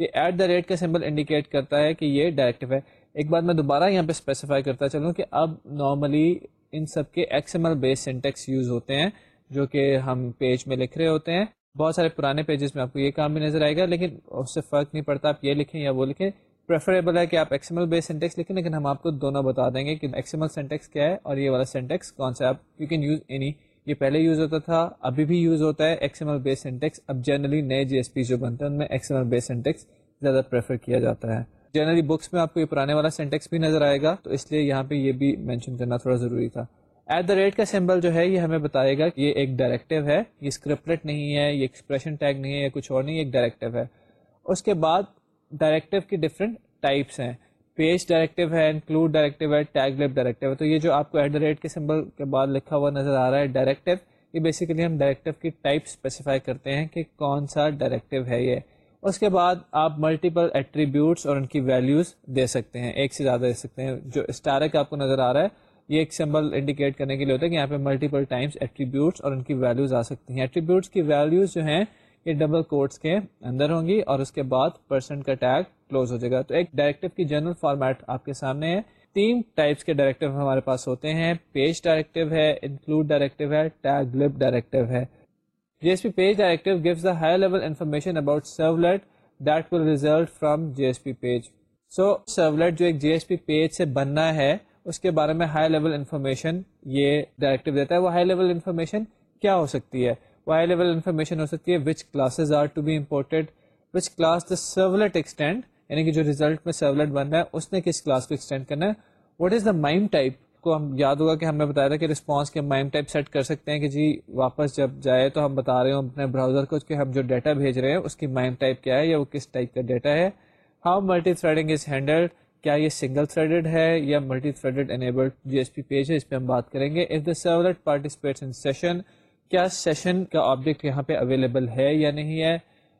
یہ ایٹ دا ریٹ کا سمبل انڈیکیٹ کرتا ہے کہ یہ ڈائریکٹو ہے۔ ایک بات میں دوبارہ یہاں پہ اسپیسیفائی کرتا چلوں کہ اب نارملی ان سب کے X M L base syntax use ہوتے ہیں، جو کہ ہم پیج میں لکھ رہے ہوتے ہیں۔ بہت سارے پرانے پیجز میں آپ کو یہ کام بھی نظر آئے گا، لیکن اس سے فرق نہیں پڑتا، آپ یہ لکھیں یا وہ لکھیں۔ پریفریبل ہے کہ آپ ایکس بیس سینٹیکس لکھیں، لیکن ہم آپ کو دونوں بتا دیں گے کہ ایکس ایم ایل سینٹیکس کیا ہے اور یہ والا سینٹیکس کون سا آپ یو کین یوز اینی یہ پہلے یوز ہوتا تھا، ابھی بھی یوز ہوتا ہے X M L base syntax اب جنرلی نئے جی ایس پی جو بنتے ہیں، ان میں X M L base syntax زیادہ پریفر کیا جاتا ہے۔ جنرلی بکس میں آپ کو یہ پرانے والا سینٹیکس بھی نظر آئے گا، تو اس لیے یہاں پہ یہ بھی مینشن کرنا تھوڑا ضروری تھا۔ ایٹ دا ریٹ کا سمبل جو ہے، یہ ہمیں بتائے گا کہ یہ ایک ڈائریکٹو ہے، یہ اسکرپٹ نہیں ہے، یہ ایکسپریشن ٹیگ نہیں ہے یا کچھ اور نہیں ایک ڈائریکٹو ہے۔ اس کے بعد ڈائریکٹو کی ڈفرینٹ ٹائپس ہیں۔ پیج ڈائریکٹو ہے انکلوڈ ڈائریکٹو ہے ٹیگ لپ ڈائریکٹو ہے۔ تو یہ جو آپ کو ایٹ دا ریٹ کے سمبل کے بعد لکھا ہوا نظر آ رہا ہے ڈائریکٹو یہ بیسیکلی ہم ڈائریکٹیو کی ٹائپ اسپیسیفائی کرتے ہیں کہ کون سا ڈائریکٹیو ہے یہ۔ اس کے بعد آپ ملٹیپل ایٹریبیوٹس اور ان کی ویلیوز دے سکتے ہیں، ایک سے زیادہ دے سکتے ہیں۔ جو اسٹارک آپ کو نظر آ رہا ہے، یہ ایک سمبل انڈیکیٹ کرنے کے لیے ہوتا ہے کہ یہاں پہ ملٹیپل ٹائمس ایٹریبیوٹس اور ان کی ویلیوز آ سکتی ہیں۔ ایٹریبیوٹس کی ویلیوز جو ہیں، یہ ڈبل کوٹس کے اندر ہوں گی اور اس کے بعد پرسنٹ کا ٹیگ کلوز ہو جائے گا۔ تو ایک ڈائریکٹیو کی جنرل فارمیٹ آپ کے سامنے ہے۔ تین ٹائپس کے ڈائریکٹیو ہمارے پاس ہوتے ہیں۔ پیج ڈائریکٹیو ہے انکلوڈ ڈائریکٹیو ہے ٹیگ لپ ڈائریکٹیو ہے۔ G S P page directive gives the high level information about servlet that will result from G S P page so servlet جو ایک جی ایس پی پیج سے بننا ہے اس کے بارے میں ہائی لیول انفارمیشن یہ ڈائریکٹیو دیتا ہے وہ ہائی لیول انفارمیشن کیا ہو سکتی ہے وہ ہائی لیول انفارمیشن ہو سکتی ہے which classes are to be imported which class the servlet extend یعنی کہ جو ریزلٹ میں سرولیٹ بن رہا ہے اس نے کس کلاس کو ایکسٹینڈ کرنا ہے what is the MIME type کو ہم یاد ہوگا کہ ہم نے بتایا تھا کہ رسپانس کے مائم ٹائپ سیٹ کر سکتے ہیں کہ جی واپس جب جائے تو ہم بتا رہے ہوں اپنے براؤزر کو کہ ہم جو ڈیٹا بھیج رہے ہیں اس کی مائم ٹائپ کیا ہے یا وہ کس ٹائپ کا ڈیٹا ہے۔ How multi threading is handled کیا یہ سنگل تھریڈڈ ہے یا multi threaded enabled G S P page ہے؟ اس پہ ہم بات کریں گے۔ If the servlet participates in session کیا سیشن کا آبجیکٹ یہاں پہ اویلیبل ہے یا نہیں ہے؟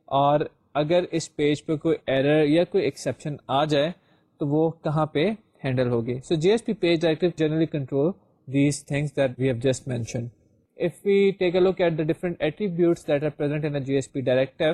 اور اگر اس پیج پہ کوئی ایرر یا کوئی ایکسیپشن آ جائے تو وہ کہاں پہ ہینڈل ہوگی so G S P page directive generally control these things that we have just mention if we take a look at the different attributes that are present in G S P directive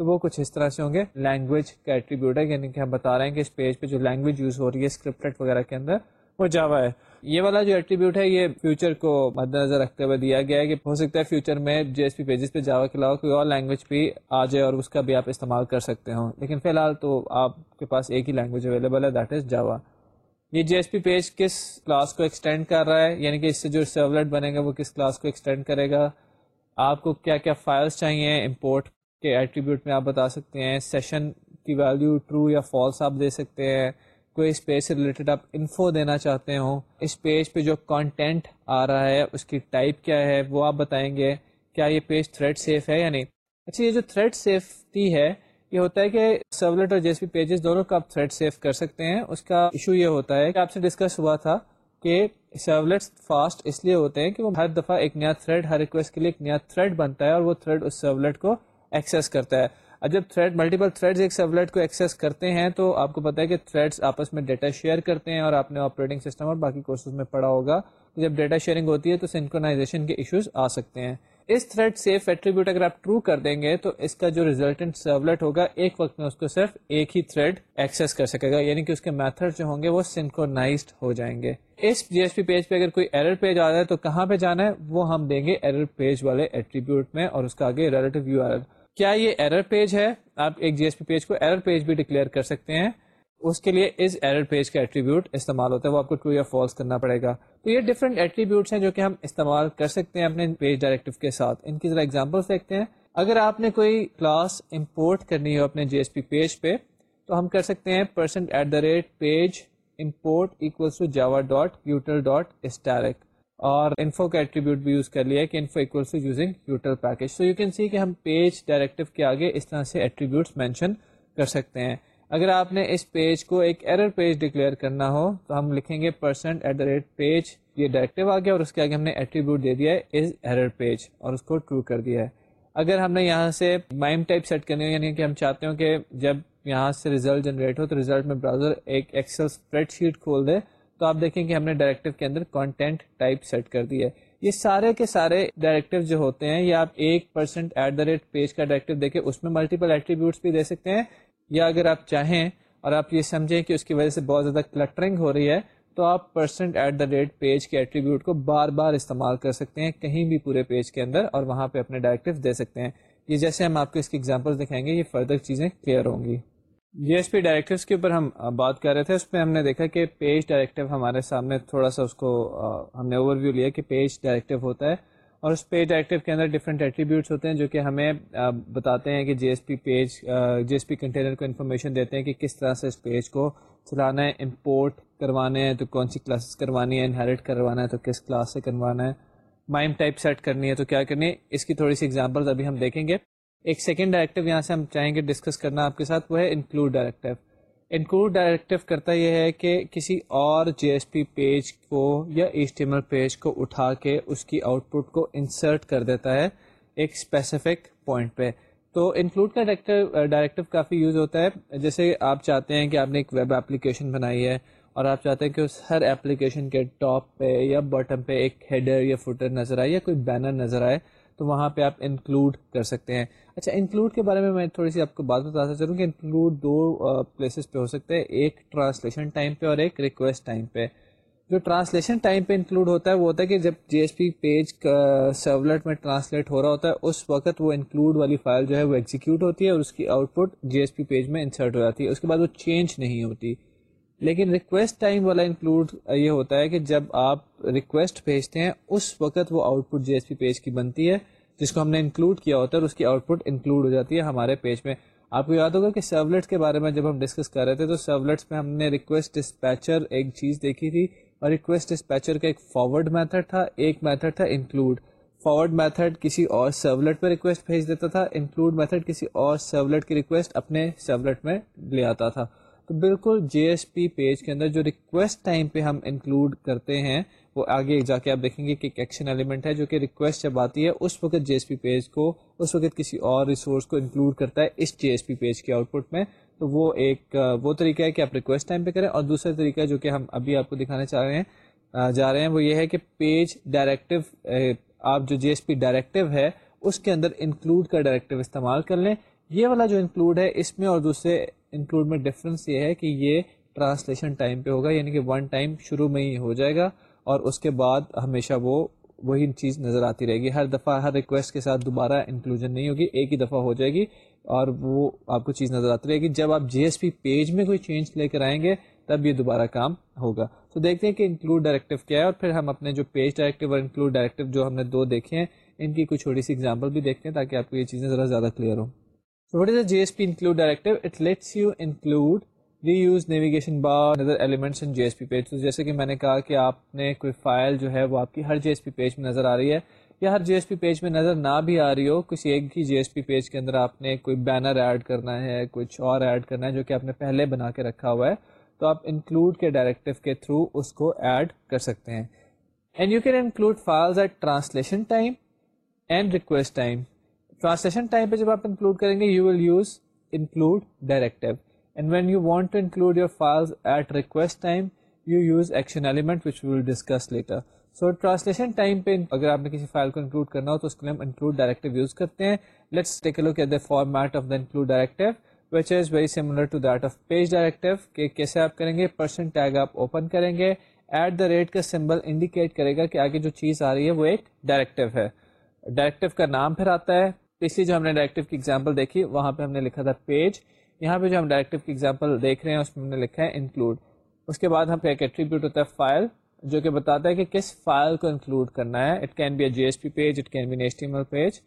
تو وہ کچھ اس طرح سے ہوں گے۔ لینگویج کا ایٹریبیوٹ ہے یعنی کہ ہم بتا رہے ہیں کہ اس پیج پہ جو لینگویج یوز ہو رہی ہے اسکرپٹ وغیرہ کے اندر، وہ جاوا ہے۔ یہ والا جو ایٹریبیوٹ ہے، یہ فیوچر کو مد نظر رکھتے ہوئے دیا گیا ہے کہ ہو سکتا ہے فیوچر میں جی ایس پی پیجز پہ جاوا کے علاوہ کوئی اور لینگویج بھی آ جائے اور اس کا بھی آپ استعمال کر سکتے ہوں۔ لیکن فی الحال تو آپ کے پاس ایک ہی لینگویج اویلیبل ہے دیٹ از جاوا یہ جی ایس پی پیج کس کلاس کو ایکسٹینڈ کر رہا ہے؟ یعنی کہ اس سے جو سرولیٹ بنے گا وہ کس کلاس کو ایکسٹینڈ کرے گا؟ آپ کو کیا کیا فائلس چاہیے امپورٹ کے ایٹریبیوٹ میں آپ بتا سکتے ہیں؟ سیشن کی ویلیو ٹرو یا فالس آپ دے سکتے ہیں؟ کوئی اس پیج سے ریلیٹڈ آپ انفو دینا چاہتے ہوں؟ اس پیج پہ جو کانٹینٹ آ رہا ہے، اس کی ٹائپ کیا ہے؟ وہ آپ بتائیں گے، کیا یہ پیج تھریڈ سیف ہے یا نہیں؟ اچھا یہ جو تھریڈ سیفٹی ہے یہ ہوتا ہے کہ سرولیٹ اور جیس پی پیجز دونوں کا آپ تھریڈ سیف کر سکتے ہیں۔ اس کا ایشو یہ ہوتا ہے کہ آپ سے ڈسکس ہوا تھا کہ سرولیٹس فاسٹ اس لیے ہوتے ہیں کہ وہ ہر دفعہ ایک نیا تھریڈ ہر ریکویسٹ کے لیے ایک نیا تھریڈ بنتا ہے اور وہ تھریڈ اس سرولیٹ کو ایکسیس کرتا ہے۔ اب جب تھریڈ ملٹیپل تھریڈ ایک سرولیٹ کو ایکسیس کرتے ہیں تو آپ کو پتا ہے کہ تھریڈس آپس میں ڈیٹا شیئر کرتے ہیں اور آپ نے آپریٹنگ سسٹم اور باقی کورسز میں پڑھا ہوگا۔ جب ڈیٹا شیئرنگ ہوتی ہے تو سنکرونائزیشن کے ایشوز آ سکتے ہیں۔ اس تھریڈ سیف ایٹریبیوٹ اگر آپ ٹرو کر دیں گے تو اس کا جو ریزلٹنٹ سرولیٹ ہوگا، ایک وقت میں اس کو صرف ایک ہی تھریڈ ایکسیس کر سکے گا یعنی کہ اس کے میتھڈ جو ہوں گے وہ سنکرونائزڈ ہو جائیں گے۔ اس جی ایس پی پیج پہ اگر کوئی ایرر پیج آ رہا ہے تو کہاں پہ جانا ہے؟ وہ ہم دیں گے ایرر پیج والے ایٹریبیوٹ میں اور اس کا آگے ریلیٹو یو آر کیا یہ ایرر پیج ہے؟ آپ ایک جی ایس پی پیج کو ایرر پیج بھی ڈکلیئر کر سکتے ہیں۔ اس کے لیے اس ایرر پیج کا ایٹریبیوٹ استعمال ہوتا ہے وہ آپ کو ٹرو یا فالس کرنا پڑے گا۔ تو یہ ڈفرنٹ ایٹریبیوٹس ہیں جو کہ ہم استعمال کر سکتے ہیں اپنے پیج ڈائریکٹو کے ساتھ۔ ان کی ذرا ایگزامپلس دیکھتے ہیں۔ اگر آپ نے کوئی کلاس امپورٹ کرنی ہو اپنے جی ایس پی پیج پہ، تو ہم کر سکتے ہیں percent at the rate page import equals to Java dot util dot asterisk اور انفو کا ایٹریبیوٹ بھی یوز کر لیا کہ info equals to using util package so you can see کہ ہم پیج ڈائریکٹو کے آگے اس طرح سے ایٹریبیوٹس مینشن کر سکتے ہیں۔ اگر آپ نے اس پیج کو ایک ایرر پیج ڈکلیئر کرنا ہو، تو ہم لکھیں گے percent at the rate page یہ ڈائریکٹو آ گیا اور اس کے آگے ہم نے ایٹریبیوٹ دے دیا ہے از ایرر پیج اور اس کو ٹرو کر دیا ہے۔ اگر ہم نے یہاں سے مائم ٹائپ سیٹ کرنی ہو یعنی کہ ہم چاہتے ہوں کہ جب یہاں سے ریزلٹ جنریٹ ہو تو ریزلٹ میں براؤزر ایک ایکسل اسپریڈ شیٹ کھول دے، تو آپ دیکھیں کہ ہم نے ڈائریکٹو کے اندر کانٹینٹ ٹائپ سیٹ کر دی ہے۔ یہ سارے کے سارے ڈائریکٹو جو ہوتے ہیں یا آپ ایک percent at the rate page کا ڈائریکٹو دیکھیں، اس میں ملٹیپل ایٹریبیوٹس بھی دے سکتے ہیں یا اگر آپ چاہیں اور آپ یہ سمجھیں کہ اس کی وجہ سے بہت زیادہ کلٹرنگ ہو رہی ہے، تو آپ percent at the rate page کے ایٹریبیوٹ کو بار بار استعمال کر سکتے ہیں کہیں بھی پورے پیج کے اندر اور وہاں پہ اپنے ڈائریکٹو دے سکتے ہیں۔ یہ جیسے ہم آپ کو اس کی ایگزامپل دکھائیں گے، یہ فردر چیزیں کلیئر ہوں گی۔ جی ایس پی ڈائریکٹوس کے اوپر ہم بات کر رہے تھے، اس میں ہم نے دیکھا کہ پیج ڈائریکٹو ہمارے سامنے تھوڑا سا اس کو ہم نے اوور ویو لیا کہ پیج ڈائریکٹو ہوتا ہے۔ اور اس پیج ڈائریکٹو کے اندر ڈفرینٹ ایٹریبیوٹس ہوتے ہیں جو کہ ہمیں بتاتے ہیں کہ G S P page G S P container کو انفارمیشن دیتے ہیں کہ کس طرح سے اس پیج کو چلانا ہے امپورٹ کروانے ہیں، تو کون سی کلاسز کروانی ہے انہیریٹ کروانا ہے، تو کس کلاس سے کروانا ہے مائم ٹائپ سیٹ کرنی ہے، تو کیا کرنی ہے، اس کی تھوڑی سی ایگزامپلز ابھی ہم دیکھیں گے۔ ایک سیکنڈ ڈائریکٹو یہاں سے ہم چاہیں گے ڈسکس کرنا آپ کے ساتھ، وہ ہے انکلوڈ ڈائریکٹو انکلوڈ ڈائریکٹیو کرتا یہ ہے کہ کسی اور جی ایس پی پیج کو یا ایسٹیمل پیج کو اٹھا کے اس کی آؤٹ پٹ کو انسرٹ کر دیتا ہے ایک اسپیسیفک پوائنٹ پہ۔ تو انکلوڈ کا ڈائریکٹیو کافی یوز ہوتا ہے۔ جیسے آپ چاہتے ہیں کہ آپ نے ایک ویب اپلیکیشن بنائی ہے اور آپ چاہتے ہیں کہ اس ہر اپلیکیشن کے ٹاپ پہ یا باٹم پہ ایک ہیڈر یا فوٹر نظر آئے یا کوئی بینر نظر آئے۔ تو وہاں پہ آپ انکلوڈ کر سکتے ہیں۔ اچھا انکلوڈ کے بارے میں میں تھوڑی سی آپ کو بات بتاتا چلوں کہ انکلوڈ دو پلیسز پہ ہو سکتے ہیں ایک ٹرانسلیشن ٹائم پہ اور ایک ریکویسٹ ٹائم پہ۔ جو ٹرانسلیشن ٹائم پہ انکلوڈ ہوتا ہے وہ ہوتا ہے کہ جب G S P page servlet میں ٹرانسلیٹ ہو رہا ہوتا ہے، اس وقت وہ انکلوڈ والی فائل جو ہے وہ ایگزیکیوٹ ہوتی ہے اور اس کی output G S P page میں انسرٹ ہو جاتی ہے۔ اس کے بعد وہ چینج نہیں ہوتی۔ لیکن ریکویسٹ ٹائم والا انکلوڈ یہ ہوتا ہے کہ جب آپ ریکویسٹ بھیجتے ہیں، اس وقت وہ output G S P page کی بنتی ہے، جس کو ہم نے انکلوڈ کیا ہوتا ہے اور اس کی آؤٹ پٹ انکلوڈ ہو جاتی ہے ہمارے پیج میں۔ آپ کو یاد ہوگا کہ سرولیٹس کے بارے میں جب ہم ڈسکس کر رہے تھے، تو سرولیٹس میں ہم نے ریکویسٹ ڈسپیچر ایک چیز دیکھی تھی اور ریکویسٹ ڈسپیچر کا ایک فارورڈ میتھڈ تھا، ایک میتھڈ تھا انکلوڈ فارورڈ میتھڈ کسی اور سرولیٹ پہ ریکویسٹ بھیج دیتا تھا انکلوڈ میتھڈ کسی اور سرولیٹ کی ریکویسٹ اپنے سرولیٹ میں لے آتا تھا۔ بالکل جے ایس پی پیج کے اندر جو ریکویسٹ ٹائم پہ ہم انکلوڈ کرتے ہیں، وہ آگے جا کے آپ دیکھیں گے کہ ایک ایکشن ایلیمنٹ ہے جو کہ ریکویسٹ جب آتی ہے، اس وقت جے ایس پی پیج کو، اس وقت کسی اور ریسورس کو انکلوڈ کرتا ہے اس جے ایس پی پیج کے آؤٹ پٹ میں۔ تو وہ ایک، وہ طریقہ ہے کہ آپ ریکویسٹ ٹائم پہ کریں۔ اور دوسرا طریقہ جو کہ ہم ابھی آپ کو دکھانا چاہ رہے ہیں جا رہے ہیں، وہ یہ ہے کہ پیج ڈائریکٹیو آپ جو جے ایس پی ڈائریکٹیو ہے، اس کے اندر انکلوڈ کا ڈائریکٹیو استعمال کر لیں۔ یہ والا جو انکلوڈ ہے، اس میں اور دوسرے انکلوڈ میں ڈفرینس یہ ہے کہ یہ ٹرانسلیشن ٹائم پہ ہوگا یعنی کہ ون ٹائم شروع میں ہی ہو جائے گا اور اس کے بعد ہمیشہ وہ وہی چیز نظر آتی رہے گی۔ ہر دفعہ، ہر ریکویسٹ کے ساتھ دوبارہ انکلوژن نہیں ہوگی، ایک ہی دفعہ ہو جائے گی اور وہ آپ کو چیز نظر آتی رہے گی۔ جب آپ جی ایس پی پیج میں کوئی چینج لے کر آئیں گے، تب یہ دوبارہ کام ہوگا۔ تو دیکھتے ہیں کہ انکلوڈ ڈائریکٹیو کیا ہے اور پھر ہم اپنے جو پیج ڈائریکٹیو اور انکلوڈ ڈائریکٹیو جو ہم نے دو دیکھے ہیں، ان کی کوئی چھوٹی سی ایگزامپل بھی دیکھتے ہیں تاکہ آپ کو یہ چیزیں ذرا زیادہ کلیئر ہوں۔ What is the JSP include directive? It lets you include reuse navigation bar and other elements in JSP page. تو جیسے کہ میں نے کہا کہ آپ نے کوئی فائل جو ہے وہ آپ کی ہر جی ایس پی پیج میں نظر آ رہی ہے یا ہر جی ایس پی پیج میں نظر نہ بھی آ رہی ہو کسی ایک ہی جی ایس پی پیج کے اندر آپ نے کوئی بینر ایڈ کرنا ہے کچھ اور ایڈ کرنا ہے جو کہ آپ نے پہلے بنا کے رکھا ہوا ہے تو آپ انکلوڈ کے ڈائریکٹیو کے تھرو اس کو ایڈ کر سکتے ہیں and you can include files at translation time and request time translation time پہ جب آپ انکلوڈ کریں گے you will use include directive and when you want to include your files at request time you use action element which will discuss later so translation time پہ اگر آپ نے کسی فائل کو انکلوڈ کرنا ہو، تو اس کے لیے ہم انکلوڈ ڈائریکٹیو یوز کرتے ہیں. Let's take look at the format of the include directive which is very similar to that of page directive کہ کیسے آپ کریں گے پرسنٹ ٹیگ آپ اوپن کریں گے. ایٹ دا ریٹ کا سمبل انڈیکیٹ کرے گا کہ آگے جو چیز آ رہی ہے، وہ ایک ڈائریکٹیو ہے. ڈائریکٹیو کا نام پھر آتا ہے. پچھلی جو ہم نے ڈائریکٹیو کی ایگزامپل دیکھی، وہاں پہ ہم نے لکھا تھا پیج یہاں پہ جو ہم ڈائریکٹیو کی ایگزامپل دیکھ رہے ہیں، اس میں ہم نے لکھا ہے انکلوڈ اس کے بعد ہم پہ ایک ایٹریبیوٹ ہوتا ہے فائل جو کہ بتاتا ہے کہ کس فائل کو انکلوڈ کرنا ہے۔ It can be a G S P page it can be H T M L page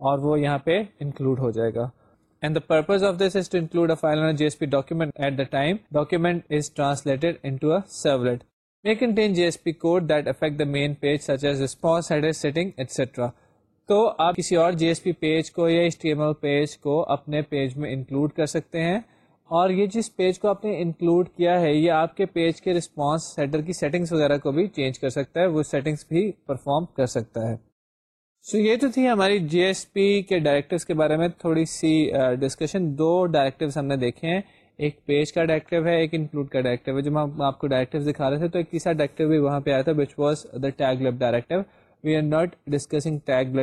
اور وہ یہاں پہ انکلوڈ ہو جائے گا۔ And the purpose of this is to include a file on G S P document at the time document is translated into a servlet may contain JSP code that affect the main page such as response header setting etc تو آپ کسی اور جی ایس پی پیج کو یا H T M L page کو اپنے پیج میں انکلوڈ کر سکتے ہیں۔ اور یہ جس پیج کو آپ نے انکلوڈ کیا ہے، یہ آپ کے پیج کے رسپانس سیٹر کی سیٹنگس وغیرہ کو بھی چینج کر سکتا ہے، وہ سیٹنگس بھی پرفارم کر سکتا ہے۔ سو so یہ تو تھی ہماری جی ایس پی کے ڈائریکٹیوس کے بارے میں۔ تھوڑی سی ڈسکشن دو ڈائریکٹیوس ہم نے دیکھے ہیں۔ ایک پیج کا ڈائریکٹیو ہے، ایک انکلوڈ کا ڈائریکٹیو ہے۔ جب ہم آپ کو ڈائریکٹیو دکھا رہے تھے تو ایک تیسرا ڈائریکٹیو بھی وہاں پہ آیا تھا which was the tag lab directive we are not discussing tag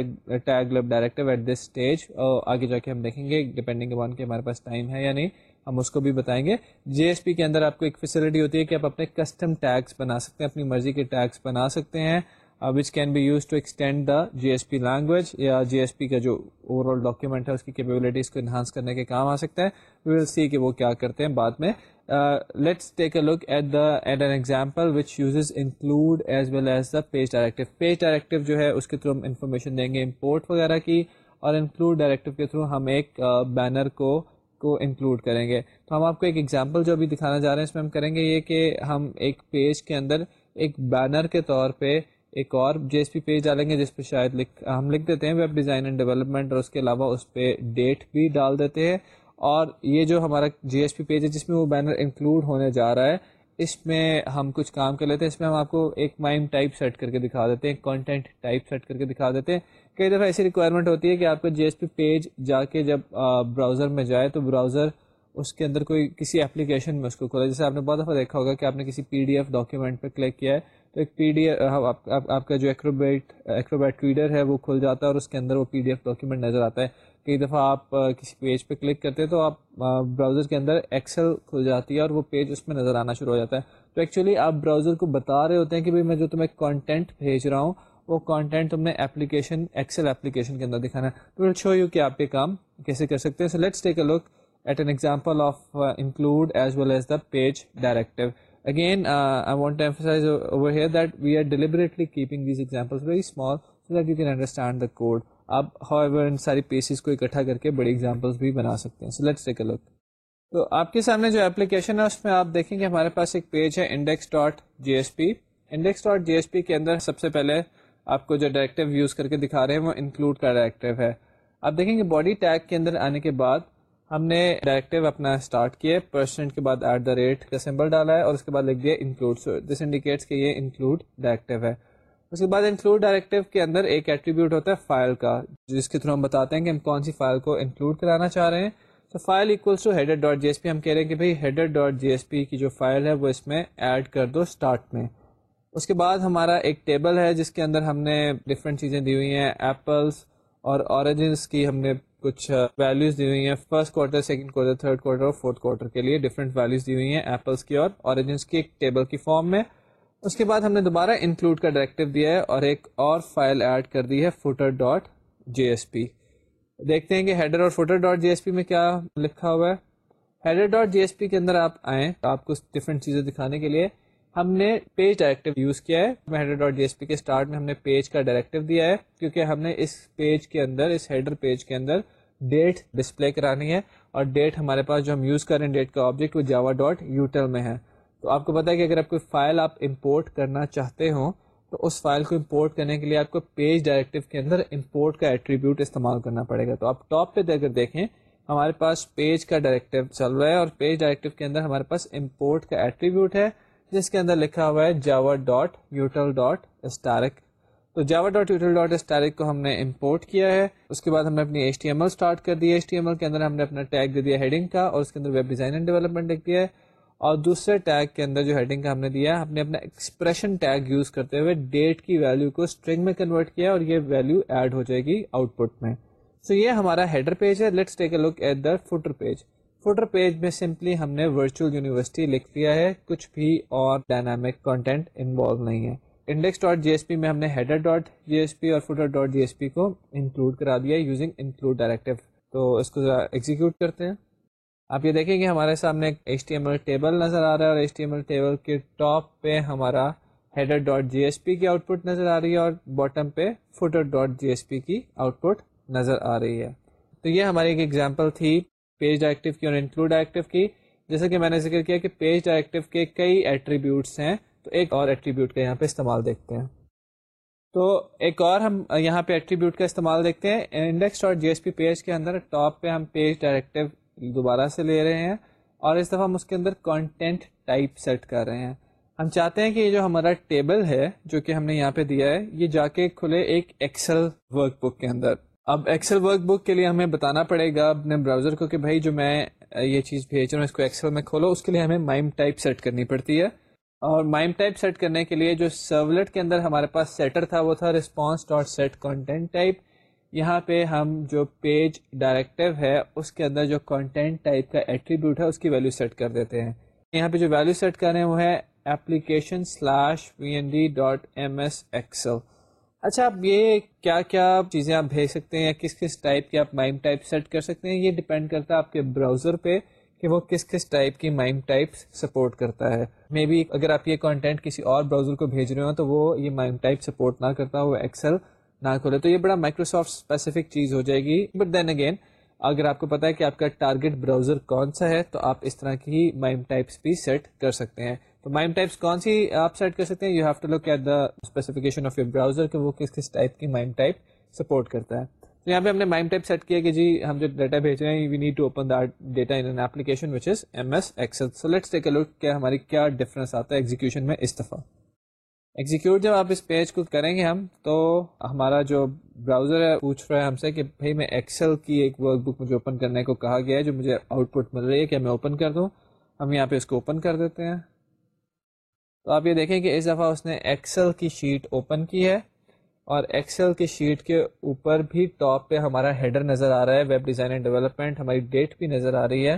lib directive at this stage اور آگے جا کے ہم دیکھیں گے ڈپینڈنگ اپان کہ ہمارے پاس ٹائم ہے یا نہیں ہم اس کو بھی بتائیں گے جی ایس پی کے اندر آپ کو ایک فیسلٹی ہوتی ہے کہ آپ اپنے کسٹم ٹیگس بنا سکتے ہیں اپنی مرضی کے ٹیگس بنا سکتے ہیں which can be use to extend the G S P language یا جی ایس پی کا جو اوور آل ڈاکیومنٹ ہے اس کی کیپیبلٹیز کو انہانس کرنے کے کام آ سکتا ہے وی ول سی کہ وہ کیا کرتے ہیں بعد میں let's take a look at the at an example which uses include as well as the page directive page directive جو ہے، اس کے تھرو ہم انفارمیشن دیں گے امپورٹ وغیرہ کی اور انکلوڈ ڈائریکٹیو کے تھرو ہم ایک uh, بینر کو کو انکلوڈ کریں گے. تو ہم آپ کو ایک ایگزامپل جو ابھی دکھانا چاہ رہے ہیں اس میں ہم کریں گے یہ کہ ہم ایک پیج کے اندر ایک بینر کے طور پہ ایک اور جی ایس پی پیج ڈالیں گے جس پہ شاید لکھ، ہم لکھ دیتے ہیں ویب ڈیزائن اینڈ ڈیولپمنٹ اور اس کے علاوہ اس پہ ڈیٹ بھی ڈال دیتے ہیں اور یہ جو ہمارا جی ایس پی پیج ہے جس میں وہ بینر انکلوڈ ہونے جا رہا ہے، اس میں ہم کچھ کام کر لیتے ہیں۔ اس میں ہم آپ کو ایک مائم ٹائپ سیٹ کر کے دکھا دیتے ہیں کانٹینٹ ٹائپ سیٹ کر کے دکھا دیتے ہیں۔ کئی دفعہ ایسی ریکوائرمنٹ ہوتی ہے کہ آپ کا جی ایس پی پیج جا کے جب براؤزر میں جائے تو براؤزر اس کے اندر کوئی کسی اپلیکیشن میں اس کو کھولا جیسے آپ نے بہت دفعہ دیکھا ہوگا کہ آپ نے کسی پی ڈی ایف ڈاکیومنٹ پہ کلک کیا ہے تو ایک پی ڈی ایف آپ کا جو ایکروبیٹ ایکروبیٹ ریڈر ہے وہ کھل جاتا ہے اور اس کے اندر وہ پی ڈی ایف ڈاکیومنٹ نظر آتا ہے۔ کئی دفعہ آپ کسی پیج پہ کلک کرتے ہیں تو آپ براؤزر کے اندر ایکسل کھل جاتی ہے اور وہ پیج اس میں نظر آنا شروع ہو جاتا ہے۔ تو ایکچولی آپ براؤزر کو بتا رہے ہوتے ہیں کہ بھائی میں جو تمہیں کانٹینٹ بھیج رہا ہوں، وہ کانٹینٹ تم نے اپلیکیشن ایکسل اپلیکیشن کے اندر دکھانا ہے۔ تو شو یو کہ آپ یہ کام کیسے کر سکتے ہیں۔ So let's take a look at an example of include as well as the page directive again I want emphasise over here that we are deliberately keeping these examples very small so that you can understand the code آپ ہاؤ ان ساری پیسز کو اکٹھا کر کے بڑی ایگزامپلس بھی بنا سکتے ہیں. سو لیٹس ٹیک اے لک تو آپ کے سامنے جو اپلیکیشن ہے، اس میں آپ دیکھیں گے ہمارے پاس ایک پیج ہے index dot G S P index dot G S P کے اندر سب سے پہلے آپ کو جو ڈائریکٹیو یوز کر کے دکھا رہے ہیں، وہ انکلوڈ کا ڈائریکٹیو ہے. آپ دیکھیں گے باڈی ٹیگ کے اندر آنے کے بعد ہم نے ڈائریکٹیو اپنا اسٹارٹ کیا پرسنٹ کے بعد ایٹ دا ریٹ کا سمبل ڈالا ہے اور اس کے بعد لکھ دیا انکلوڈ دس انڈیکیٹس کہ یہ انکلوڈ ڈائریکٹیو ہے۔ اس کے بعد انکلوڈ ڈائریکٹیو کے اندر ایک ایٹریبیوٹ ہوتا ہے فائل کا، جس کے تھرو ہم بتاتے ہیں کہ ہم کون سی فائل کو انکلوڈ کرانا چاہ رہے ہیں۔ تو file equals to header dot G S P ہم کہہ رہے ہیں کہ بھائی header dot G S P کی جو فائل ہے وہ اس میں ایڈ کر دو اسٹارٹ میں۔ اس کے بعد ہمارا ایک ٹیبل ہے جس کے اندر ہم نے ڈفرینٹ چیزیں دی ہوئی ہیں ایپلس اور اوریجنس کی ہم نے کچھ ویلیوز دی ہوئی ہیں۔ First quarter second quarter third quarter اور فورتھ کوارٹر کے لیے ڈفرینٹ ویلیوز دی ہوئی ہیں ایپلس کی اور اوریجنس کی ایک ٹیبل کی فارم میں۔ اس کے بعد ہم نے دوبارہ انکلوڈ کا ڈائریکٹیو دیا ہے اور ایک اور فائل ایڈ کر دی ہے footer dot J S P دیکھتے ہیں کہ ہیڈر اور footer dot J S P میں کیا لکھا ہوا ہے؟ Header dot G S P کے اندر آپ آئیں آپ کو ڈفرینٹ چیزیں دکھانے کے لیے ہم نے پیج ڈائریکٹیو یوز کیا ہے۔ Header dot G S P کے اسٹارٹ میں ہم نے پیج کا ڈائریکٹیو دیا ہے کیونکہ ہم نے اس پیج کے اندر، اس ہیڈر پیج کے اندر ڈیٹ ڈسپلے کرانی ہے اور ڈیٹ ہمارے پاس جو ہم یوز کر رہے ہیں ڈیٹ کا آبجیکٹ وہ جاوا ڈاٹ یوٹل میں ہے۔ تو آپ کو پتا ہے کہ اگر آپ کوئی فائل آپ امپورٹ کرنا چاہتے ہوں، تو اس فائل کو امپورٹ کرنے کے لیے آپ کو پیج ڈائریکٹیو کے اندر امپورٹ کا ایٹریبیوٹ استعمال کرنا پڑے گا۔ تو آپ ٹاپ پہ اگر دیکھیں، ہمارے پاس پیج کا ڈائریکٹیو چل رہا ہے اور پیج ڈائریکٹیو کے اندر ہمارے پاس امپورٹ کا ایٹریبیوٹ ہے، جس کے اندر لکھا ہوا ہے Java dot util dot stark تو Java dot util dot stark کو ہم نے امپورٹ کیا ہے۔ اس کے بعد ہم نے اپنی H T M L start کر دی۔ ایچ ٹی ایم ایل کے اندر ہم نے اپنا ٹیگ دے دیا ہیڈنگ کا اور اس کے اندر ویب ڈیزائن اینڈ ڈیولپمنٹ لکھ دیا ہے۔ اور دوسرے ٹیگ کے اندر جو ہیڈنگ کا ہم نے دیا ہم نے اپنا ایکسپریشن ٹیگ یوز کرتے ہوئے ڈیٹ کی ویلو کو اسٹرنگ میں کنورٹ کیا اور یہ ویلو ایڈ ہو جائے گی آؤٹ پٹ میں۔ سو so یہ ہمارا ہیڈر پیج ہے۔ Let's take a look at the footer page footer page میں سمپلی ہم نے ورچوئل یونیورسٹی لکھ دیا ہے۔ کچھ بھی اور ڈائنامک کانٹینٹ انوالو نہیں ہے۔ Index dot J S P میں ہم نے header dot J S P اور footer dot J S P کو انکلوڈ کرا دیا یوزنگ انکلوڈ ڈائریکٹیو تو اس کو ذرا ایگزیکیوٹ کرتے ہیں۔ آپ یہ دیکھیں گے ہمارے سامنے ایک H T M L table نظر آ رہا ہے اور H T M L table کے ٹاپ پہ ہمارا header dot G S P کی آؤٹ پٹ نظر آ رہی ہے اور باٹم پہ footer dot J S P کی آؤٹ پٹ نظر آ رہی ہے۔ تو یہ ہماری ایک ایگزامپل تھی پیج ڈائریکٹیو کی اور انکلوڈ ڈائریکٹیو کی۔ جیسا کہ میں نے ذکر کیا کہ پیج ڈائریکٹیو کے کئی ایٹریبیوٹس ہیں، تو ایک اور ایٹریبیوٹ کا یہاں پہ استعمال دیکھتے ہیں۔ تو ایک اور ہم یہاں پہ ایٹریبیوٹ کا استعمال دیکھتے ہیں۔ Index dot J S P page کے اندر ٹاپ پہ ہم پیج ڈائریکٹیو دوبارہ سے لے رہے ہیں اور اس دفعہ ہم اس کے اندر کانٹینٹ ٹائپ سیٹ کر رہے ہیں۔ ہم چاہتے ہیں کہ یہ جو ہمارا ٹیبل ہے، جو کہ ہم نے یہاں پہ دیا ہے، یہ جا کے کھلے ایک ایکسل ورک بک کے اندر۔ اب ایکسل ورک بک کے لیے ہمیں بتانا پڑے گا اپنے براؤزر کو کہ بھائی جو میں یہ چیز بھیج رہا ہوں، اس کو ایکسل میں کھولو، اس کے لیے ہمیں مائم ٹائپ سیٹ کرنی پڑتی ہے۔ اور مائم ٹائپ سیٹ کرنے کے لیے جو سرولیٹ کے اندر ہمارے پاس سیٹر تھا، وہ تھا response dot set content type یہاں پہ ہم جو پیج ڈائریکٹیو ہے، اس کے اندر جو کانٹینٹ ٹائپ کا ایٹریبیوٹ ہے، اس کی ویلو سیٹ کر دیتے ہیں۔ یہاں پہ جو ویلو سیٹ کر رہے ہیں، وہ ہے application slash V N D dot M S Excel اچھا اب یہ کیا کیا چیزیں آپ بھیج سکتے ہیں یا کس کس ٹائپ کی آپ مائم ٹائپ سیٹ کر سکتے ہیں؟ یہ ڈپینڈ کرتا ہے آپ کے براؤزر پہ کہ وہ کس کس ٹائپ کی مائم ٹائپ سپورٹ کرتا ہے۔ مے بی اگر آپ یہ کانٹینٹ کسی اور براؤزر کو بھیج رہے ہو تو وہ یہ مائم ٹائپ سپورٹ نہ کرتا، وہ ایکسل نہ کھولے تو یہ بڑا مائکروسافٹ اسپیسیفک چیز ہو جائے گی. بٹ دین اگین اگر آپ کو پتا ہے کہ آپ کا ٹارگیٹ براؤزر کون سا ہے، تو آپ اس طرح کی مائم ٹائپس بھی سیٹ کر سکتے ہیں. تو مائم ٹائپس کون سی آپ سیٹ کر سکتے ہیں؟ You have to look at the specification of your browser کہ وہ کس کس ٹائپ کی مائم ٹائپ سپورٹ کرتا ہے. تو یہاں پہ ہم نے مائنڈ ٹائپ سیٹ کیا کہ جی ہم جو ڈیٹا بھیج رہے ہیں we need to open that data in an application which is M S Excel so let's take a look کہ ہماری کیا ڈفرینس آتا ہے ایگزیکیوشن میں اس دفعہ. ایگزیکیوٹ جب آپ اس پیج کو کریں گے ہم، تو ہمارا جو براؤزر ہے، پوچھ رہا ہے ہم سے کہ بھائی میں ایکسل کی ایک ورک بک مجھے اوپن کرنے کو کہا گیا ہے، جو مجھے آؤٹ پٹ مل رہی ہے کہ میں اوپن کر دوں؟ ہم یہاں پہ اس کو اوپن کر دیتے ہیں۔ تو آپ یہ دیکھیں کہ اس دفعہ اس نے ایکسل کی شیٹ اوپن کی ہے اور ایکسل کی شیٹ کے اوپر بھی ٹاپ پہ ہمارا ہیڈر نظر آ رہا ہے ویب ڈیزائن اینڈ ڈیولپمنٹ ہماری ڈیٹ بھی نظر آ رہی ہے۔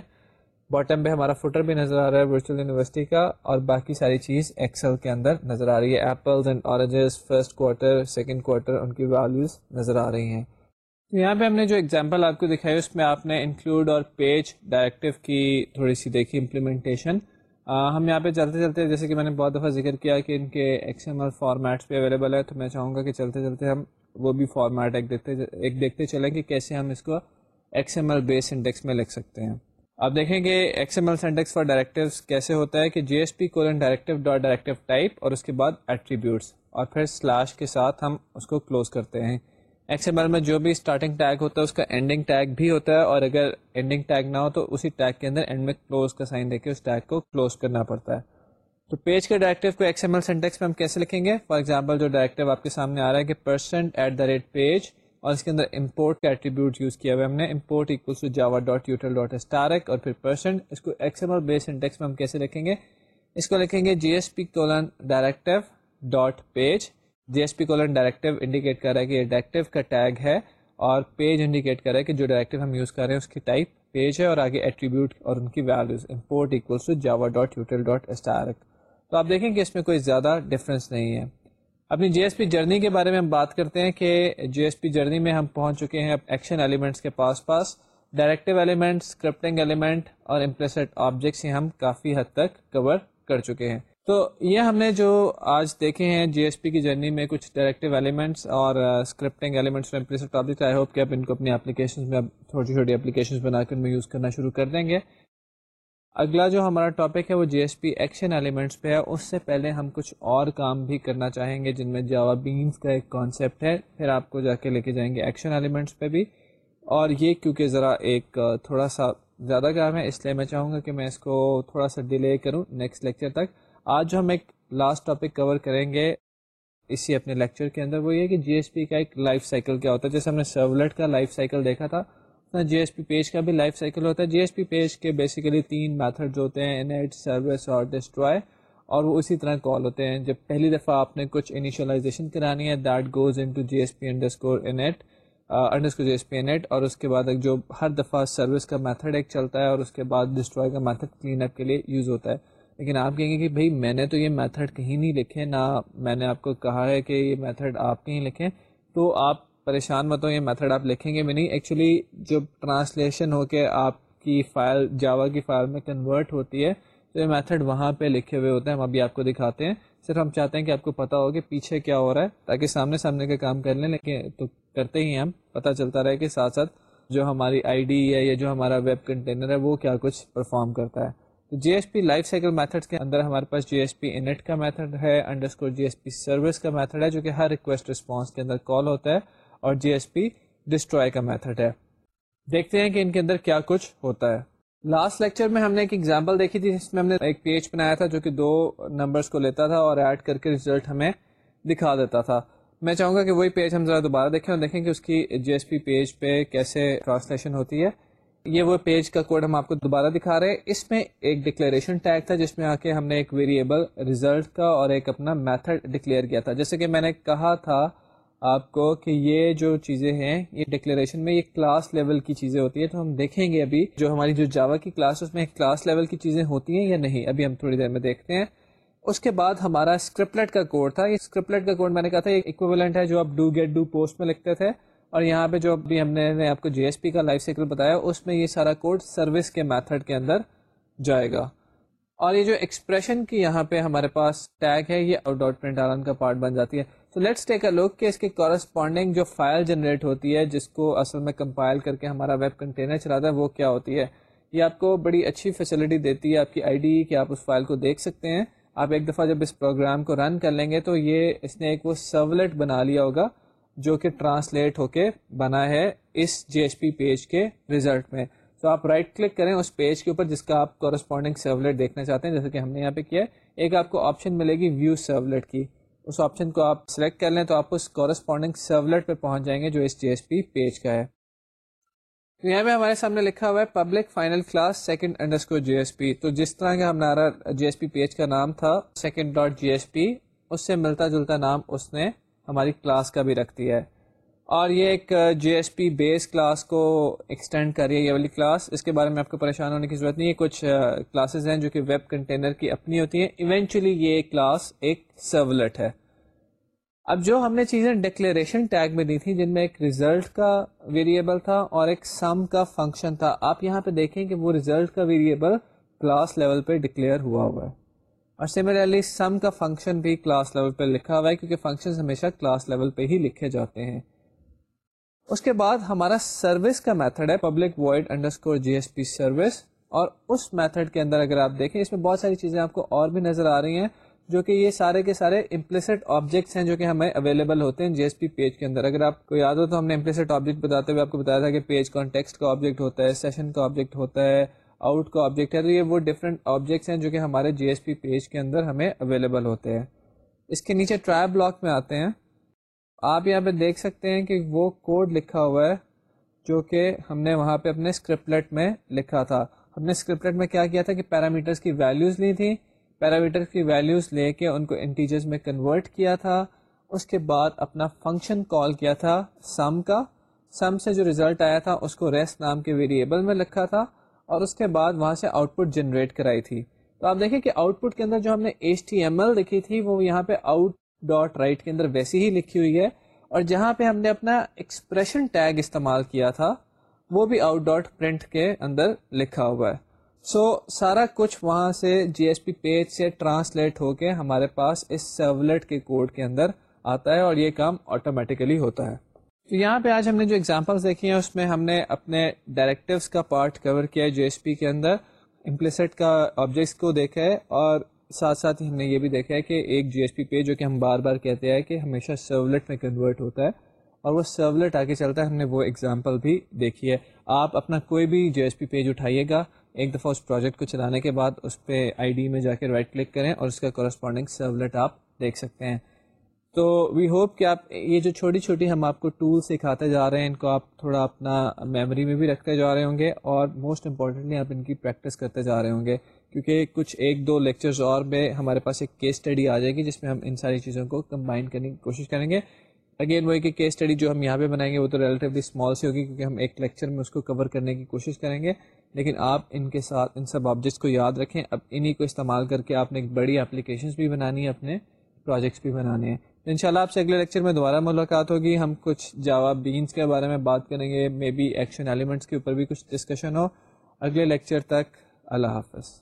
باٹم پہ ہمارا فوٹر بھی نظر آ رہا ہے ورچوئل یونیورسٹی کا اور باقی ساری چیز ایکسل کے اندر نظر آ رہی ہے۔ Apples and oranges first quarter second quarter ان کی ویلیوز نظر آ رہی ہیں۔ تو یہاں پہ ہم نے جو ایگزامپل آپ کو دکھائی، اس میں آپ نے انکلوڈ اور پیج ڈائریکٹیو کی تھوڑی سی دیکھی امپلیمنٹیشن ہم یہاں پہ چلتے چلتے، جیسے کہ میں نے بہت دفعہ ذکر کیا کہ ان کے ایکس ایم ایل فارمیٹس پہ اویلیبل ہے تو میں چاہوں گا کہ چلتے چلتے ہم وہ بھی فارمیٹ ایک دیکھتے ایک دیکھتے چلیں کہ کیسے ہم اس کو X M L base index میں لکھ سکتے ہیں۔ آپ دیکھیں گے X M L syntax for directives کیسے ہوتا ہے کہ J S P colon directive dot directive type اور اس کے بعد ایٹریبیوٹس اور پھر سلیش کے ساتھ ہم اس کو کلوز کرتے ہیں۔ ایکس ایم ایل میں جو بھی اسٹارٹنگ ٹیگ ہوتا ہے اس کا اینڈنگ ٹیگ بھی ہوتا ہے اور اگر اینڈنگ ٹیگ نہ ہو تو اسی ٹیگ کے اندر اینڈ میں کلوز کا سائن دے کے اس ٹیگ کو کلوز کرنا پڑتا ہے۔ تو پیج کے ڈائریکٹیو کو ایکس ایم ایل سینٹیکس میں ہم کیسے لکھیں گے؟ فار ایگزامپل جو ڈائریکٹیو آپ کے سامنے آ رہا ہے کہ percent at the rate page اور اس کے اندر امپورٹ کا ایٹریبیوٹ یوز کیا ہوا ہم نے import to java dot util dot star اور پھر پرسنٹ اس کو X M L base syntax میں ہم کیسے لکھیں گے؟ اس کو لکھیں گے J S P colon directive dot page J S P colon directive indicate کر رہا ہے کہ یہ ڈائریکٹیو کا ٹیگ ہے اور پیج انڈیکیٹ کر رہا ہے کہ جو ڈائریکٹیو ہم یوز کر رہے ہیں اس کی ٹائپ پیج ہے اور آگے ایٹریبیوٹ اور ان کی values import to java dot util dot star تو آپ دیکھیں کہ اس میں کوئی زیادہ ڈفرینس نہیں ہے۔ اپنی جی ایس پی جرنی کے بارے میں ہم بات کرتے ہیں کہ جی ایس پی جرنی میں ہم پہنچ چکے ہیں ایکشن ایلیمنٹس کے پاس پاس۔ ڈائریکٹیو ایلیمنٹ اسکرپٹنگ ایلیمنٹ اور امپریسڈ آبجیکٹس ہم کافی حد تک کور کر چکے ہیں۔ تو یہ ہم نے جو آج دیکھے ہیں جی ایس پی کی جرنی میں کچھ ڈائریکٹیو ایلیمنٹس اور اسکرپٹنگ ایلیمنٹس آئی ہوپ کہ آپ ان کو اپنی اپلیکیشن میں اب چھوٹی چھوٹی اپلیکیشن بنا کر میں یوز کرنا شروع کر دیں گے۔ اگلا جو ہمارا ٹاپک ہے وہ J S P action elements پہ ہے۔ اس سے پہلے ہم کچھ اور کام بھی کرنا چاہیں گے جن میں جاوا بینس کا ایک کانسیپٹ ہے۔ پھر آپ کو جا کے لے کے جائیں گے ایکشن ایلیمنٹس پہ بھی۔ اور یہ کیونکہ ذرا ایک تھوڑا سا زیادہ کام ہے، اس لیے میں چاہوں گا کہ میں اس کو تھوڑا سا ڈیلے کروں نیکسٹ لیکچر تک۔ آج جو ہم ایک لاسٹ ٹاپک کور کریں گے، اسی اپنے لیکچر کے اندر، وہ یہ کہ جی ایس پی کا ایک لائف سائیکل کیا ہوتا ہے۔ جیسے ہم نے سرولیٹ کا لائف سائیکل دیکھا تھا جی ایس پی پیج کا بھی لائف سائیکل ہوتا ہے۔ جی ایس پی پیج کے بیسیکلی تین میتھڈ جو ہوتے ہیں انیٹ سروس اور ڈسٹروائے اور وہ اسی طرح کال ہوتے ہیں۔ جب پہلی دفعہ آپ نے کچھ انیشلائزیشن کرانی ہے that goes into J S P underscore init underscore J S P init اور اس کے بعد جو ہر دفعہ سروس کا میتھڈ ایک چلتا ہے، اور اس کے بعد ڈسٹروائے کا میتھڈ کلین اپ کے لیے یوز ہوتا ہے۔ لیکن آپ کہیں گے کہ بھائی میں نے تو یہ میتھڈ کہیں نہیں لکھے، نہ میں نے آپ کو کہا ہے کہ یہ میتھڈ آپ کہیں لکھیں، تو آپ پریشان مت ہو یہ میتھڈ آپ لکھیں گے بھی نہیں۔ ایکچولی جب ٹرانسلیشن ہو کے آپ کی فائل جاوا کی فائل میں کنورٹ ہوتی ہے، تو یہ میتھڈ وہاں پہ لکھے ہوئے ہوتے ہیں۔ ہم ابھی آپ کو دکھاتے ہیں۔ صرف ہم چاہتے ہیں کہ آپ کو پتا ہو کہ پیچھے کیا ہو رہا ہے، تاکہ سامنے سامنے کا کام کر لیں، لیکن تو کرتے ہی ہم۔ پتہ چلتا رہے کہ ساتھ ساتھ جو ہماری آئی ڈی ہے یا جو ہمارا ویب کنٹینر ہے، وہ کیا کچھ پرفارم کرتا ہے۔ تو J S P life cycle method کے اندر ہمارے پاس جی ایس پی انٹ کا میتھڈ ہے underscore J S P service کا میتھڈ ہے، جو کہ ہر ریکویسٹ رسپانس کے اندر کال ہوتا ہے۔ اور جی ایس پی ڈسٹروائے کا میتھڈ ہے۔ دیکھتے ہیں کہ ان کے اندر کیا کچھ ہوتا ہے۔ لاسٹ لیکچر میں ہم نے ایک ایگزامپل دیکھی تھی، جس میں ہم نے ایک پیج بنایا تھا جو کہ دو نمبرس کو لیتا تھا اور ایڈ کر کے ریزلٹ ہمیں دکھا دیتا تھا۔ میں چاہوں گا کہ وہی پیج ہم ذرا دوبارہ دیکھیں اور دیکھیں کہ اس کی جی ایس پی پیج پہ کیسے ٹرانسلیشن ہوتی ہے۔ یہ وہ پیج کا کوڈ ہم آپ کو دوبارہ دکھا رہے ہیں۔ اس میں ایک ڈکلیریشن ٹیگ تھا، جس میں آ کے ہم نے ایک ویریبل ریزلٹ کا اور ایک اپنا میتھڈ ڈکلیئر کیا تھا۔ جیسے کہ میں نے کہا تھا آپ کو کہ یہ جو چیزیں ہیں، یہ ڈکلیریشن میں یہ کلاس لیول کی چیزیں ہوتی ہیں، تو ہم دیکھیں گے ابھی جو ہماری جو جاوا کی کلاس اس میں کلاس لیول کی چیزیں ہوتی ہیں یا نہیں۔ ابھی ہم تھوڑی دیر میں دیکھتے ہیں۔ اس کے بعد ہمارا اسکرپلٹ کا کوڈ تھا۔ یہ اسکرپلٹ کا کوڈ میں نے کہا تھا ایکویولنٹ ہے جو آپ ڈو گیٹ ڈو پوسٹ میں لکھتے تھے۔ اور یہاں پہ جو ابھی ہم نے آپ کو جی ایس پی کا لائف سائیکل بتایا، اس میں یہ سارا کوڈ سروس کے میتھڈ کے اندر جائے گا۔ اور یہ جو ایکسپریشن کی یہاں پہ ہمارے پاس ٹیگ ہے، یہ آؤٹ ڈاٹ پرنٹ آرن کا پارٹ بن جاتی ہے۔ تو لیٹس ٹیک اے لک کہ اس کے کورسپونڈنگ جو فائل جنریٹ ہوتی ہے، جس کو اصل میں کمپائل کر کے ہمارا ویب کنٹینر چلاتا ہے، وہ کیا ہوتی ہے؟ یہ آپ کو بڑی اچھی فیسلٹی دیتی ہے، آپ کی آئی ڈی کہ آپ اس فائل کو دیکھ سکتے ہیں۔ آپ ایک دفعہ جب اس پروگرام کو رن کر لیں گے تو یہ اس نے ایک وہ سرولیٹ بنا لیا ہوگا جو کہ ٹرانسلیٹ ہو کے بنا ہے اس جی ایس پی پیج کے ریزلٹ میں۔ تو آپ رائٹ کلک کریں اس پیج کے اوپر جس کا آپ کورسپونڈنگ سرولیٹ دیکھنا چاہتے ہیں جیسے کہ ہم نے یہاں پہ کیا ہے۔ ایک آپ کو آپشن ملے گی ویو سرولیٹ کی۔ اس آپشن کو آپ سلیکٹ کر لیں تو آپ اس کورسپونڈنگ سرولیٹ پہ پہنچ جائیں گے جو اس جی ایس پی پیج کا ہے۔ تو یہاں پہ ہمارے سامنے لکھا ہوا ہے public final class second under J S P تو جس طرح کا ہمارا جی ایس پی پیج کا نام تھا second dot J S P اس سے ملتا جلتا نام اس نے ہماری کلاس کا بھی رکھ دیا ہے۔ اور یہ ایک J J S P base class کو ایکسٹینڈ کر رہی ہے یہ والی کلاس۔ اس کے بارے میں آپ کو پریشان ہونے کی ضرورت نہیں ہے۔ کچھ کلاسز ہیں جو کہ ویب کنٹینر کی اپنی ہوتی ہیں۔ ایونچولی یہ کلاس ایک سرولیٹ ہے۔ اب جو ہم نے چیزیں ڈکلیریشن ٹیگ میں دی تھی جن میں ایک ریزلٹ کا ویریبل تھا اور ایک سم کا فنکشن تھا، آپ یہاں پہ دیکھیں کہ وہ ریزلٹ کا ویریبل کلاس لیول پہ ڈکلیئر ہوا ہوا ہے۔ اور سملرلی سم کا فنکشن بھی کلاس لیول پہ لکھا ہوا ہے، کیونکہ فنکشن ہمیشہ کلاس لیول پہ ہی لکھے جاتے ہیں۔ اس کے بعد ہمارا سروس کا میتھڈ ہے public void underscore J S P service اور اس میتھڈ کے اندر اگر آپ دیکھیں، اس میں بہت ساری چیزیں آپ کو اور بھی نظر آ رہی ہیں جو کہ یہ سارے کے سارے امپلیسٹ آبجیکٹس ہیں جو کہ ہمیں اویلیبل ہوتے ہیں جی ایس پی پیج کے اندر۔ اگر آپ کو یاد ہو تو ہم نے امپلیسٹ آبجیکٹ بتاتے ہوئے آپ کو بتایا تھا کہ پیج کانٹیکسٹ کا آبجیکٹ ہوتا ہے سیشن کا آبجیکٹ ہوتا ہے آؤٹ کا آبجیکٹ ہے۔ تو یہ وہ ڈفرینٹ آبجیکٹس ہیں جو کہ ہمارے جی ایس پی پیج کے اندر ہمیں اویلیبل ہوتے ہیں۔ اس کے نیچے ٹرائی بلاک میں آتے ہیں۔ آپ یہاں پہ دیکھ سکتے ہیں کہ وہ کوڈ لکھا ہوا ہے جو کہ ہم نے وہاں پہ اپنے اسکرپلیٹ میں لکھا تھا۔ ہم نے اسکرپلیٹ میں کیا کیا تھا کہ پیرامیٹرس کی ویلیوز لی تھی پیرامیٹر کی ویلیوز لے کے ان کو انٹیجرز میں کنورٹ کیا تھا۔ اس کے بعد اپنا فنکشن کال کیا تھا سم کا۔ سم سے جو ریزلٹ آیا تھا اس کو ریسٹ نام کے ویریبل میں لکھا تھا اور اس کے بعد وہاں سے آؤٹ پٹ جنریٹ کرائی تھی۔ تو آپ دیکھیں کہ آؤٹ پٹ کے اندر جو ہم نے ایچ ٹی ایم ایل لکھی تھی وہ یہاں پہ آؤٹ ڈاٹ رائٹ کے اندر ویسی ہی لکھی ہوئی ہے اور جہاں پہ ہم نے اپنا ایکسپریشن ٹیگ استعمال کیا تھا وہ بھی آؤٹ ڈاٹ پرنٹ کے اندر لکھا ہوا ہے۔ سو so, سارا کچھ وہاں سے جی ایس پی پیج سے ٹرانسلیٹ ہو کے ہمارے پاس اس سرولیٹ کے کوڈ کے اندر آتا ہے اور یہ کام آٹومیٹیکلی ہوتا ہے۔ تو یہاں پہ آج ہم نے جو ایگزامپلس دیکھی ہیں اس میں ہم نے اپنے ڈائریکٹیوس کا پارٹ کور کیا ہے جی ایس پی کے اندر امپلیسٹ کا آبجیکٹس کو دیکھا ہے اور ساتھ ساتھ ہی ہم نے یہ بھی دیکھا ہے کہ ایک جی ایس پی پیج جو کہ ہم بار بار کہتے ہیں کہ ہمیشہ سرولیٹ میں کنورٹ ہوتا ہے اور وہ سرولیٹ آگے چلتا ہے، ہم نے وہ ایگزامپل بھی دیکھی ہے۔ آپ اپنا کوئی بھی جی ایس پی پیج اٹھائیے گا، ایک دفعہ اس پروجیکٹ کو چلانے کے بعد اس پہ آئی ڈی میں جا کے رائٹ کلک کریں اور اس کا کورسپونڈنگ سرولیٹ آپ دیکھ سکتے ہیں۔ تو وی ہوپ کہ آپ یہ جو چھوٹی چھوٹی ہم آپ کو ٹول سکھاتے جا رہے ہیں، ان کو آپ تھوڑا اپنا میموری میں بھی رکھتے جا رہے ہوں گے اور موسٹ امپورٹنٹلی آپ ان کی پریکٹس کرتے جا رہے ہوں گے۔ کیونکہ کچھ ایک دو لیکچرز اور میں ہمارے پاس ایک کیس اسٹڈی آ جائے گی جس میں ہم ان ساری چیزوں کو کمبائن کرنے کی کوشش کریں گے. اگین وہ کہ کیس اسٹڈی جو ہم یہاں پہ بنائیں گے وہ تو ریلیٹیولی اسمال سی ہوگی کیونکہ ہم ایک لیکچر میں اس کو کور کرنے کی کوشش کریں گے. لیکن آپ ان کے ساتھ ان سب آبجیکٹس کو یاد رکھیں. اب انہیں کو استعمال کر کے آپ نے ایک بڑی اپلیکیشنس بھی بنانی ہے اپنے پروجیکٹس بھی بنانے ہیں. ان شاء اللہ آپ سے اگلے لیکچر میں دوبارہ ملاقات ہوگی. ہم کچھ جاوا بینس کے بارے میں بات کریں گے. مے بی ایکشن ایلیمنٹس کے اوپر بھی کچھ ڈسکشن ہو. اگلے لیکچر تک اللہ حافظ۔